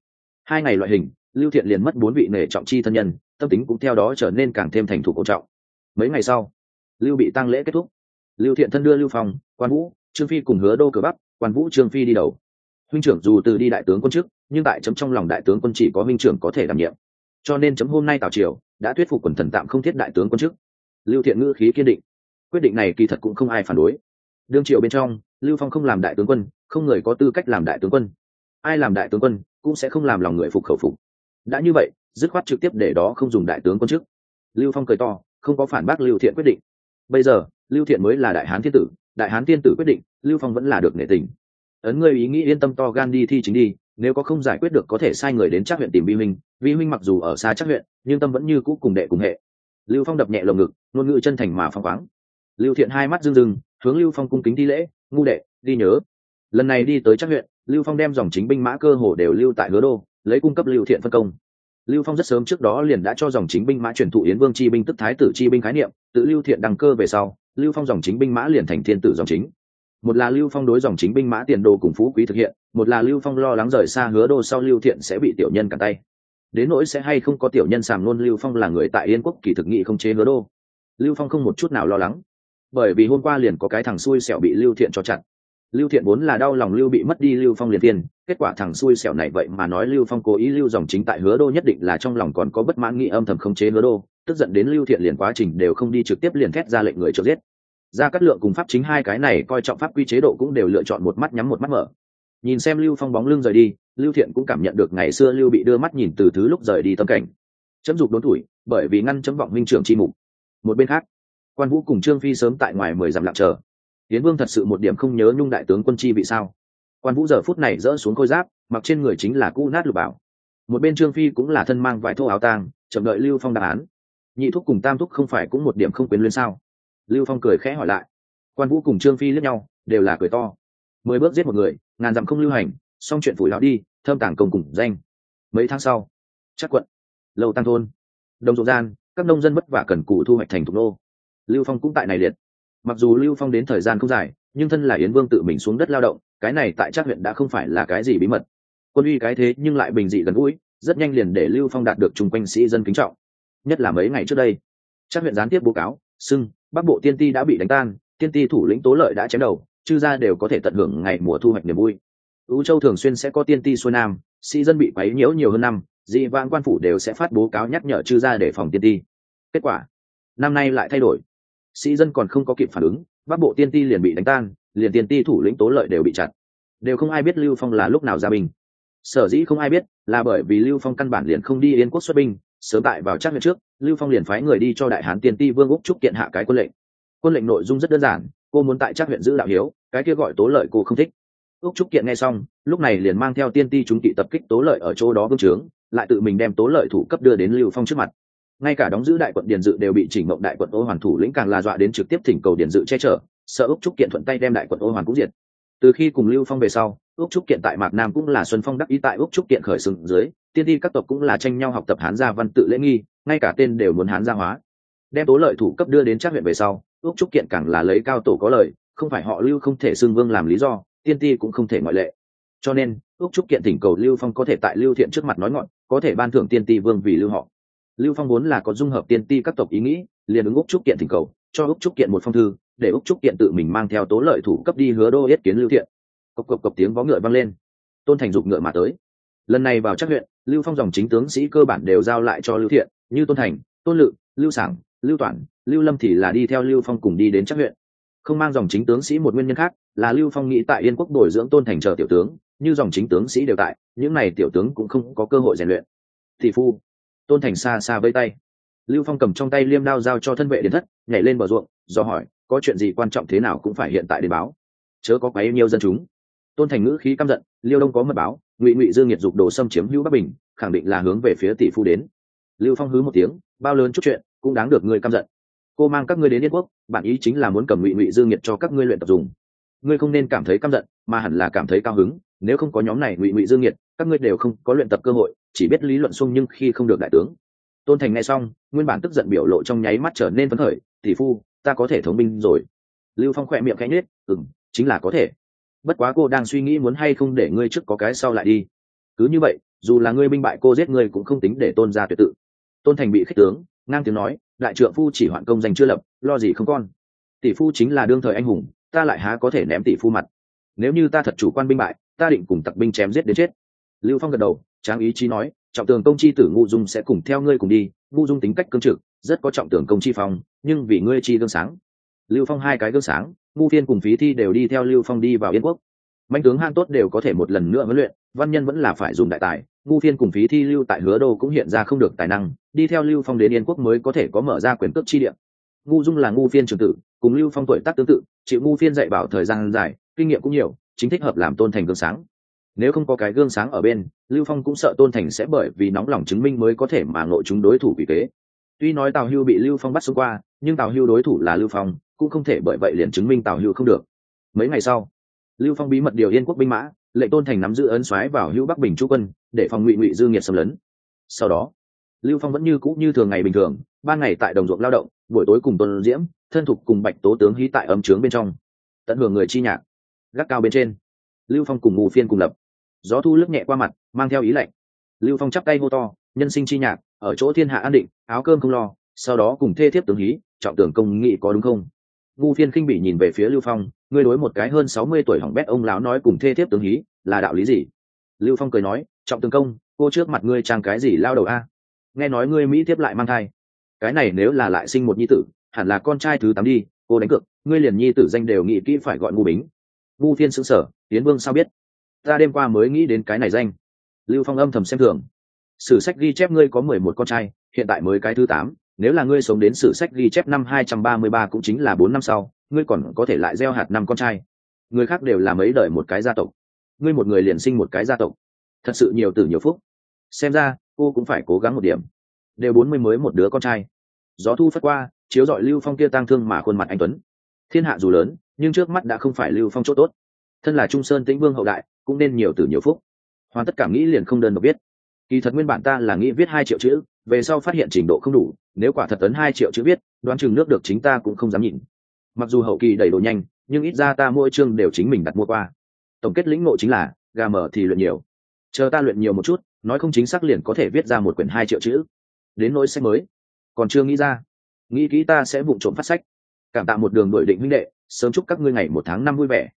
Hai ngày loại hình, lưu thiện liền mất bốn vị nể trọng chi thân nhân, tâm tính cũng theo đó trở nên càng thêm thành thủ cổ trọng. Mấy ngày sau lưu bị tăng lễ kết thúc. Lưu thiện thân đưa lưu phong, quan vũ, trương phi cùng hứa đô cửa bắc quan vũ, trương phi đi đầu. Huynh trưởng dù từ đi đại tướng quân chức nhưng tại chấm trong lòng đại tướng quân chỉ có huynh trưởng có thể đảm nhiệm. Cho nên chấm hôm nay tào triều, đã thuyết phục quần thần tạm không thiết đại tướng quân chức lưu thiện ngữ khí kiên định. Quyết định này kỳ thật cũng không ai phản đối. Đương Triệu bên trong, lưu phong không làm đại tướng quân, không người có tư cách làm đại tướng quân. Ai làm đại tướng quân, cũng sẽ không làm lòng người phục khẩu phục. Đã như vậy, dứt khoát trực tiếp để đó không dùng đại tướng quân chức lưu phong cười to, không có phản bác lưu thiện quyết định bây giờ, lưu thiện mới là đại hán thiên tử, đại hán thiên tử quyết định, lưu phong vẫn là được nể tình. Ấn ngươi ý nghĩ yên tâm to gan đi thi chính đi, nếu có không giải quyết được có thể sai người đến chắc huyện tìm vi Minh. vi Minh mặc dù ở xa chắc huyện, nhưng tâm vẫn như cũ cùng đệ cùng hệ. Lưu phong đập nhẹ lồng ngực, ngôn ngữ chân thành mà phong khoáng. Lưu thiện hai mắt rưng rưng, hướng lưu phong cung kính đi lễ, ngu đệ đi nhớ. Lần này đi tới chắc huyện, lưu phong đem dòng chính binh mã cơ hồ đều lưu tại hứa đô, lấy cung cấp lưu thiện phân công lưu phong rất sớm trước đó liền đã cho dòng chính binh mã truyền thụ yến vương chi binh tức thái tử chi binh khái niệm, tự lưu thiện đăng cơ về sau, lưu phong dòng chính binh mã liền thành thiên tử dòng chính. Một là lưu phong đối dòng chính binh mã tiền đồ cùng phú quý thực hiện, một là lưu phong lo lắng rời xa hứa đô sau lưu thiện sẽ bị tiểu nhân cản tay. Đến nỗi sẽ hay không có tiểu nhân sàm luôn lưu phong là người tại yên quốc kỳ thực nghị không chế hứa đô. Lưu phong không một chút nào lo lắng. Bởi vì hôm qua liền có cái thằng xui xẻo bị lưu thiện cho chặn lưu thiện vốn là đau lòng lưu bị mất đi lưu phong liền tiên kết quả thằng xui xẻo này vậy mà nói lưu phong cố ý lưu dòng chính tại hứa đô nhất định là trong lòng còn có bất mãn nghị âm thầm không chế hứa đô, tức giận đến lưu thiện liền quá trình đều không đi trực tiếp liền thét ra lệnh người cho giết. Ra cắt lượng cùng pháp chính hai cái này coi trọng pháp quy chế độ cũng đều lựa chọn một mắt nhắm một mắt mở. Nhìn xem lưu phong bóng lưng rời đi, lưu thiện cũng cảm nhận được ngày xưa lưu bị đưa mắt nhìn từ thứ lúc rời đi tâm cảnh. Chấm dục đốn tuổi, bởi vì ngăn chấm vọng minh trưởng chi mục. Một bên khác, quan vũ cùng trương phi sớm tại ngoài mười dặm lặng chờ tiến vương thật sự một điểm không nhớ nhung đại tướng quân chi bị sao? Quan vũ giờ phút này dỡ xuống khôi giáp, mặc trên người chính là cũ nát lục bảo. Một bên trương phi cũng là thân mang vải thô áo tang, chậm đợi lưu phong đáp án. Nhị thúc cùng tam thúc không phải cũng một điểm không quyến luyến sao? Lưu phong cười khẽ hỏi lại. Quan vũ cùng trương phi lướt nhau, đều là cười to. Mười bước giết một người, ngàn dặm không lưu hành, xong chuyện phủi lão đi, thơm tảng công cùng danh. Mấy tháng sau chắc quận, lâu tăng thôn đồng ruộng gian, các nông dân vất vả cần cù thu hoạch thành thục nô. Lưu phong cũng tại này liệt mặc dù lưu phong đến thời gian không dài, nhưng thân là yến vương tự mình xuống đất lao động, cái này tại trác huyện đã không phải là cái gì bí mật. Quân uy cái thế nhưng lại bình dị gần gũi, rất nhanh liền để lưu phong đạt được chung quanh sĩ dân kính trọng. Nhất là mấy ngày trước đây, trác huyện gián tiếp báo cáo xưng bắc bộ tiên ti đã bị đánh tan, tiên ti thủ lĩnh tố lợi đã chém đầu, chư gia đều có thể tận hưởng ngày mùa thu hoạch niềm vui. Ưu châu thường xuyên sẽ có tiên ti xuôi nam, sĩ dân bị quấy nhiễu nhiều hơn năm, dị vãng quan phủ đều sẽ phát bố cáo nhắc nhở chư gia để phòng tiên ti. Kết quả, năm nay lại thay đổi sĩ dân còn không có kịp phản ứng, bắc bộ tiên ti liền bị đánh tan, liền tiên ti thủ lĩnh tố lợi đều bị chặt. Đều không ai biết lưu phong là lúc nào ra binh. Sở dĩ không ai biết là bởi vì lưu phong căn bản liền không đi yên quốc xuất binh, sớm tại vào chắc huyện trước, lưu phong liền phái người đi cho đại hán tiên ti vương úc trúc kiện hạ cái quân lệnh. Quân lệnh nội dung rất đơn giản, cô muốn tại chắc huyện giữ đạo hiếu, cái kia gọi tố lợi cô không thích. Úc trúc kiện nghe xong, lúc này liền mang theo tiên ti chúng kỵ tập kích tố lợi ở chỗ đó vương trướng, lại tự mình đem tố lợi thủ cấp đưa đến lưu phong trước mặt ngay cả đóng giữ đại quận điền dự đều bị chỉnh mộng đại quận ô hoàn thủ lĩnh càng là dọa đến trực tiếp thỉnh cầu điền dự che chở, sợ úc trúc kiện thuận tay đem đại quận ô hoàn cũng diệt. Từ khi cùng lưu phong về sau, úc trúc kiện tại mạc nam cũng là xuân phong đắc ý tại úc trúc kiện khởi sừng dưới, tiên ti các tộc cũng là tranh nhau học tập hán gia văn tự lễ nghi, ngay cả tên đều muốn hán gia hóa. Đem tố lợi thủ cấp đưa đến trác huyện về sau, úc trúc kiện càng là lấy cao tổ có lời không phải họ lưu không thể xưng vương làm lý do, tiên ti cũng không thể ngoại lệ. Cho nên, úc trúc kiện thỉnh cầu lưu phong có thể tại lưu thiện trước mặt nói ngọn, có thể ban thưởng tiên ti vương vì lưu họ lưu phong vốn là có dung hợp tiên ti các tộc ý nghĩ, liền ứng úc trúc kiện thỉnh cầu, cho úc trúc kiện một phong thư, để úc trúc kiện tự mình mang theo tố lợi thủ cấp đi hứa đô yết kiến lưu thiện. Cộc cộc cộc tiếng vó ngựa vang lên. Tôn thành dục ngựa mà tới. Lần này vào chắc huyện, lưu phong dòng chính tướng sĩ cơ bản đều giao lại cho lưu thiện, như tôn thành, tôn lự, lưu sản lưu toản, lưu lâm thì là đi theo lưu phong cùng đi đến chắc huyện. Không mang dòng chính tướng sĩ một nguyên nhân khác, là lưu phong nghĩ tại yên quốc bồi dưỡng tôn thành chờ tiểu tướng, như dòng chính tướng sĩ đều tại, những n à y tiểu tướng cũng không có cơ hội rèn luyện. Thị phu tôn thành xa xa vây tay. Lưu phong cầm trong tay liêm đao giao cho thân vệ đến thất, nhảy lên bờ ruộng, do hỏi, có chuyện gì quan trọng thế nào cũng phải hiện tại đến báo. Chớ có quấy nhiều dân chúng. Tôn thành ngữ khí căm giận, liêu đông có mật báo, ngụy ngụy dương nhiệt dục đồ xâm chiếm hữu bắc bình, khẳng định là hướng về phía tỷ phu đến. Lưu phong hứ một tiếng, bao lớn chút chuyện, cũng đáng được ngươi căm giận. Cô mang các ngươi đến yên quốc bản ý chính là muốn cầm ngụy ngụy dương nhiệt cho các ngươi luyện tập dùng. Ngươi không nên cảm thấy căm giận, mà hẳn là cảm thấy cao hứng, nếu không có nhóm này ngụy ngụy dương nhiệt, các ngươi đều không có luyện tập cơ hội chỉ biết lý luận xung nhưng khi không được đại tướng. Tôn thành nghe xong, nguyên bản tức giận biểu lộ trong nháy mắt trở nên phấn khởi, tỷ phu, ta có thể thống binh rồi. Lưu phong khỏe miệng khẽ nhết ừm, chính là có thể. Bất quá cô đang suy nghĩ muốn hay không để ngươi trước có cái sau lại đi. Cứ như vậy, dù là ngươi binh bại cô giết ngươi cũng không tính để tôn ra tuyệt tự. Tôn thành bị khích tướng, ngang tiếng nói, đại trượng phu chỉ hoạn công danh chưa lập, lo gì không con. Tỷ phu chính là đương thời anh hùng, ta lại há có thể ném tỷ phu mặt. Nếu như ta thật chủ quan binh bại, ta định cùng tặc binh chém giết đến chết lưu phong gật đầu, tráng ý chí nói, trọng tường công chi tử ngu dung sẽ cùng theo ngươi cùng đi ngu dung tính cách cương trực, rất có trọng tường công chi phong, nhưng vì ngươi chi gương sáng. Lưu phong hai cái gương sáng ngu phiên cùng phí thi đều đi theo lưu phong đi vào yên quốc. Mạnh tướng hang tốt đều có thể một lần nữa huấn luyện, văn nhân vẫn là phải dùng đại tài ngu phiên cùng phí thi lưu tại hứa đô cũng hiện ra không được tài năng, đi theo lưu phong đến yên quốc mới có thể có mở ra quyền cước chi điểm ngu dung là ngu phiên trường tử, cùng lưu phong tuổi tác tương tự, chịu ngu phiên dạy bảo thời gian dài, kinh nghiệm cũng nhiều, chính thích hợp làm tôn thành gương sáng nếu không có cái gương sáng ở bên, lưu phong cũng sợ tôn thành sẽ bởi vì nóng lòng chứng minh mới có thể mà ngộ chúng đối thủ vì kế. Tuy nói tào hưu bị lưu phong bắt xuống qua, nhưng tào hưu đối thủ là lưu phong, cũng không thể bởi vậy liền chứng minh tào hưu không được. Mấy ngày sau, lưu phong bí mật điều yên quốc binh mã, lệnh tôn thành nắm giữ ấn xoáy vào hữu bắc bình chú quân, để phòng ngụy ngụy dương nhiệt xâm lấn. Sau đó, lưu phong vẫn như cũ như thường ngày bình thường, ban ngày tại đồng ruộng lao động, buổi tối cùng tôn diễm, thân thục cùng bạch tố tướng hí tại ấm trướng bên trong, tận hưởng người chi nhạc, gác cao bên trên. Lưu phong cùng ngụ phiên cùng lập gió thu lướt nhẹ qua mặt, mang theo ý lạnh. Lưu phong chắp tay hô to, nhân sinh chi nhạc, ở chỗ thiên hạ an định, áo cơm không lo, sau đó cùng thê thiếp tướng hí, trọng tưởng công nghị có đúng không? Ngu phiên khinh bị nhìn về phía lưu phong, ngươi đối một cái hơn sáu mươi tuổi hỏng bét ông lão nói cùng thê thiếp tướng hí là đạo lý gì? Lưu phong cười nói, trọng tường công, cô trước mặt ngươi trang cái gì lao đầu a? Nghe nói ngươi mỹ thiếp lại mang thai. Cái này nếu là lại sinh một nhi tử, hẳn là con trai thứ tám đi, cô đánh cược, ngươi liền nhi tử danh đều nghị kỹ phải gọi ngu bính. Ngu phiên xứng sở tiến vương sao biết? Ta đêm qua mới nghĩ đến cái này danh. Lưu phong âm thầm xem thường. Sử sách ghi chép ngươi có mười một con trai, hiện tại mới cái thứ tám, nếu là ngươi sống đến sử sách ghi chép năm hai trăm ba mươi ba cũng chính là bốn năm sau, ngươi còn có thể lại gieo hạt năm con trai. Người khác đều là mấy đời một cái gia tộc. Ngươi một người liền sinh một cái gia tộc. Thật sự nhiều từ nhiều phúc. Xem ra, cô cũng phải cố gắng một điểm. Đều bốn mươi mới một đứa con trai. Gió thu phất qua, chiếu dọi lưu phong kia tang thương mà khuôn mặt anh tuấn. Thiên hạ dù lớn, nhưng trước mắt đã không phải lưu phong chỗ tốt. Thân là trung sơn tĩnh vương hậu đại cũng nên nhiều từ nhiều phúc. Hoàn tất cảm nghĩ liền không đơn độc biết kỳ thật nguyên bản ta là nghĩ viết hai triệu chữ, về sau phát hiện trình độ không đủ, nếu quả thật tấn hai triệu chữ viết, đoán chừng nước được chính ta cũng không dám nhìn. Mặc dù hậu kỳ đầy đồ nhanh, nhưng ít ra ta mỗi chương đều chính mình đặt mua qua. Tổng kết lĩnh ngộ chính là, gà mở thì luyện nhiều. Chờ ta luyện nhiều một chút, nói không chính xác liền có thể viết ra một quyển hai triệu chữ. Đến nỗi sách mới. Còn chưa nghĩ ra. Nghĩ kỹ ta sẽ vụng trộm phát sách. Cảm tạ một đường đội định huynh đệ, sớm chúc các ngươi ngày một tháng năm vui vẻ.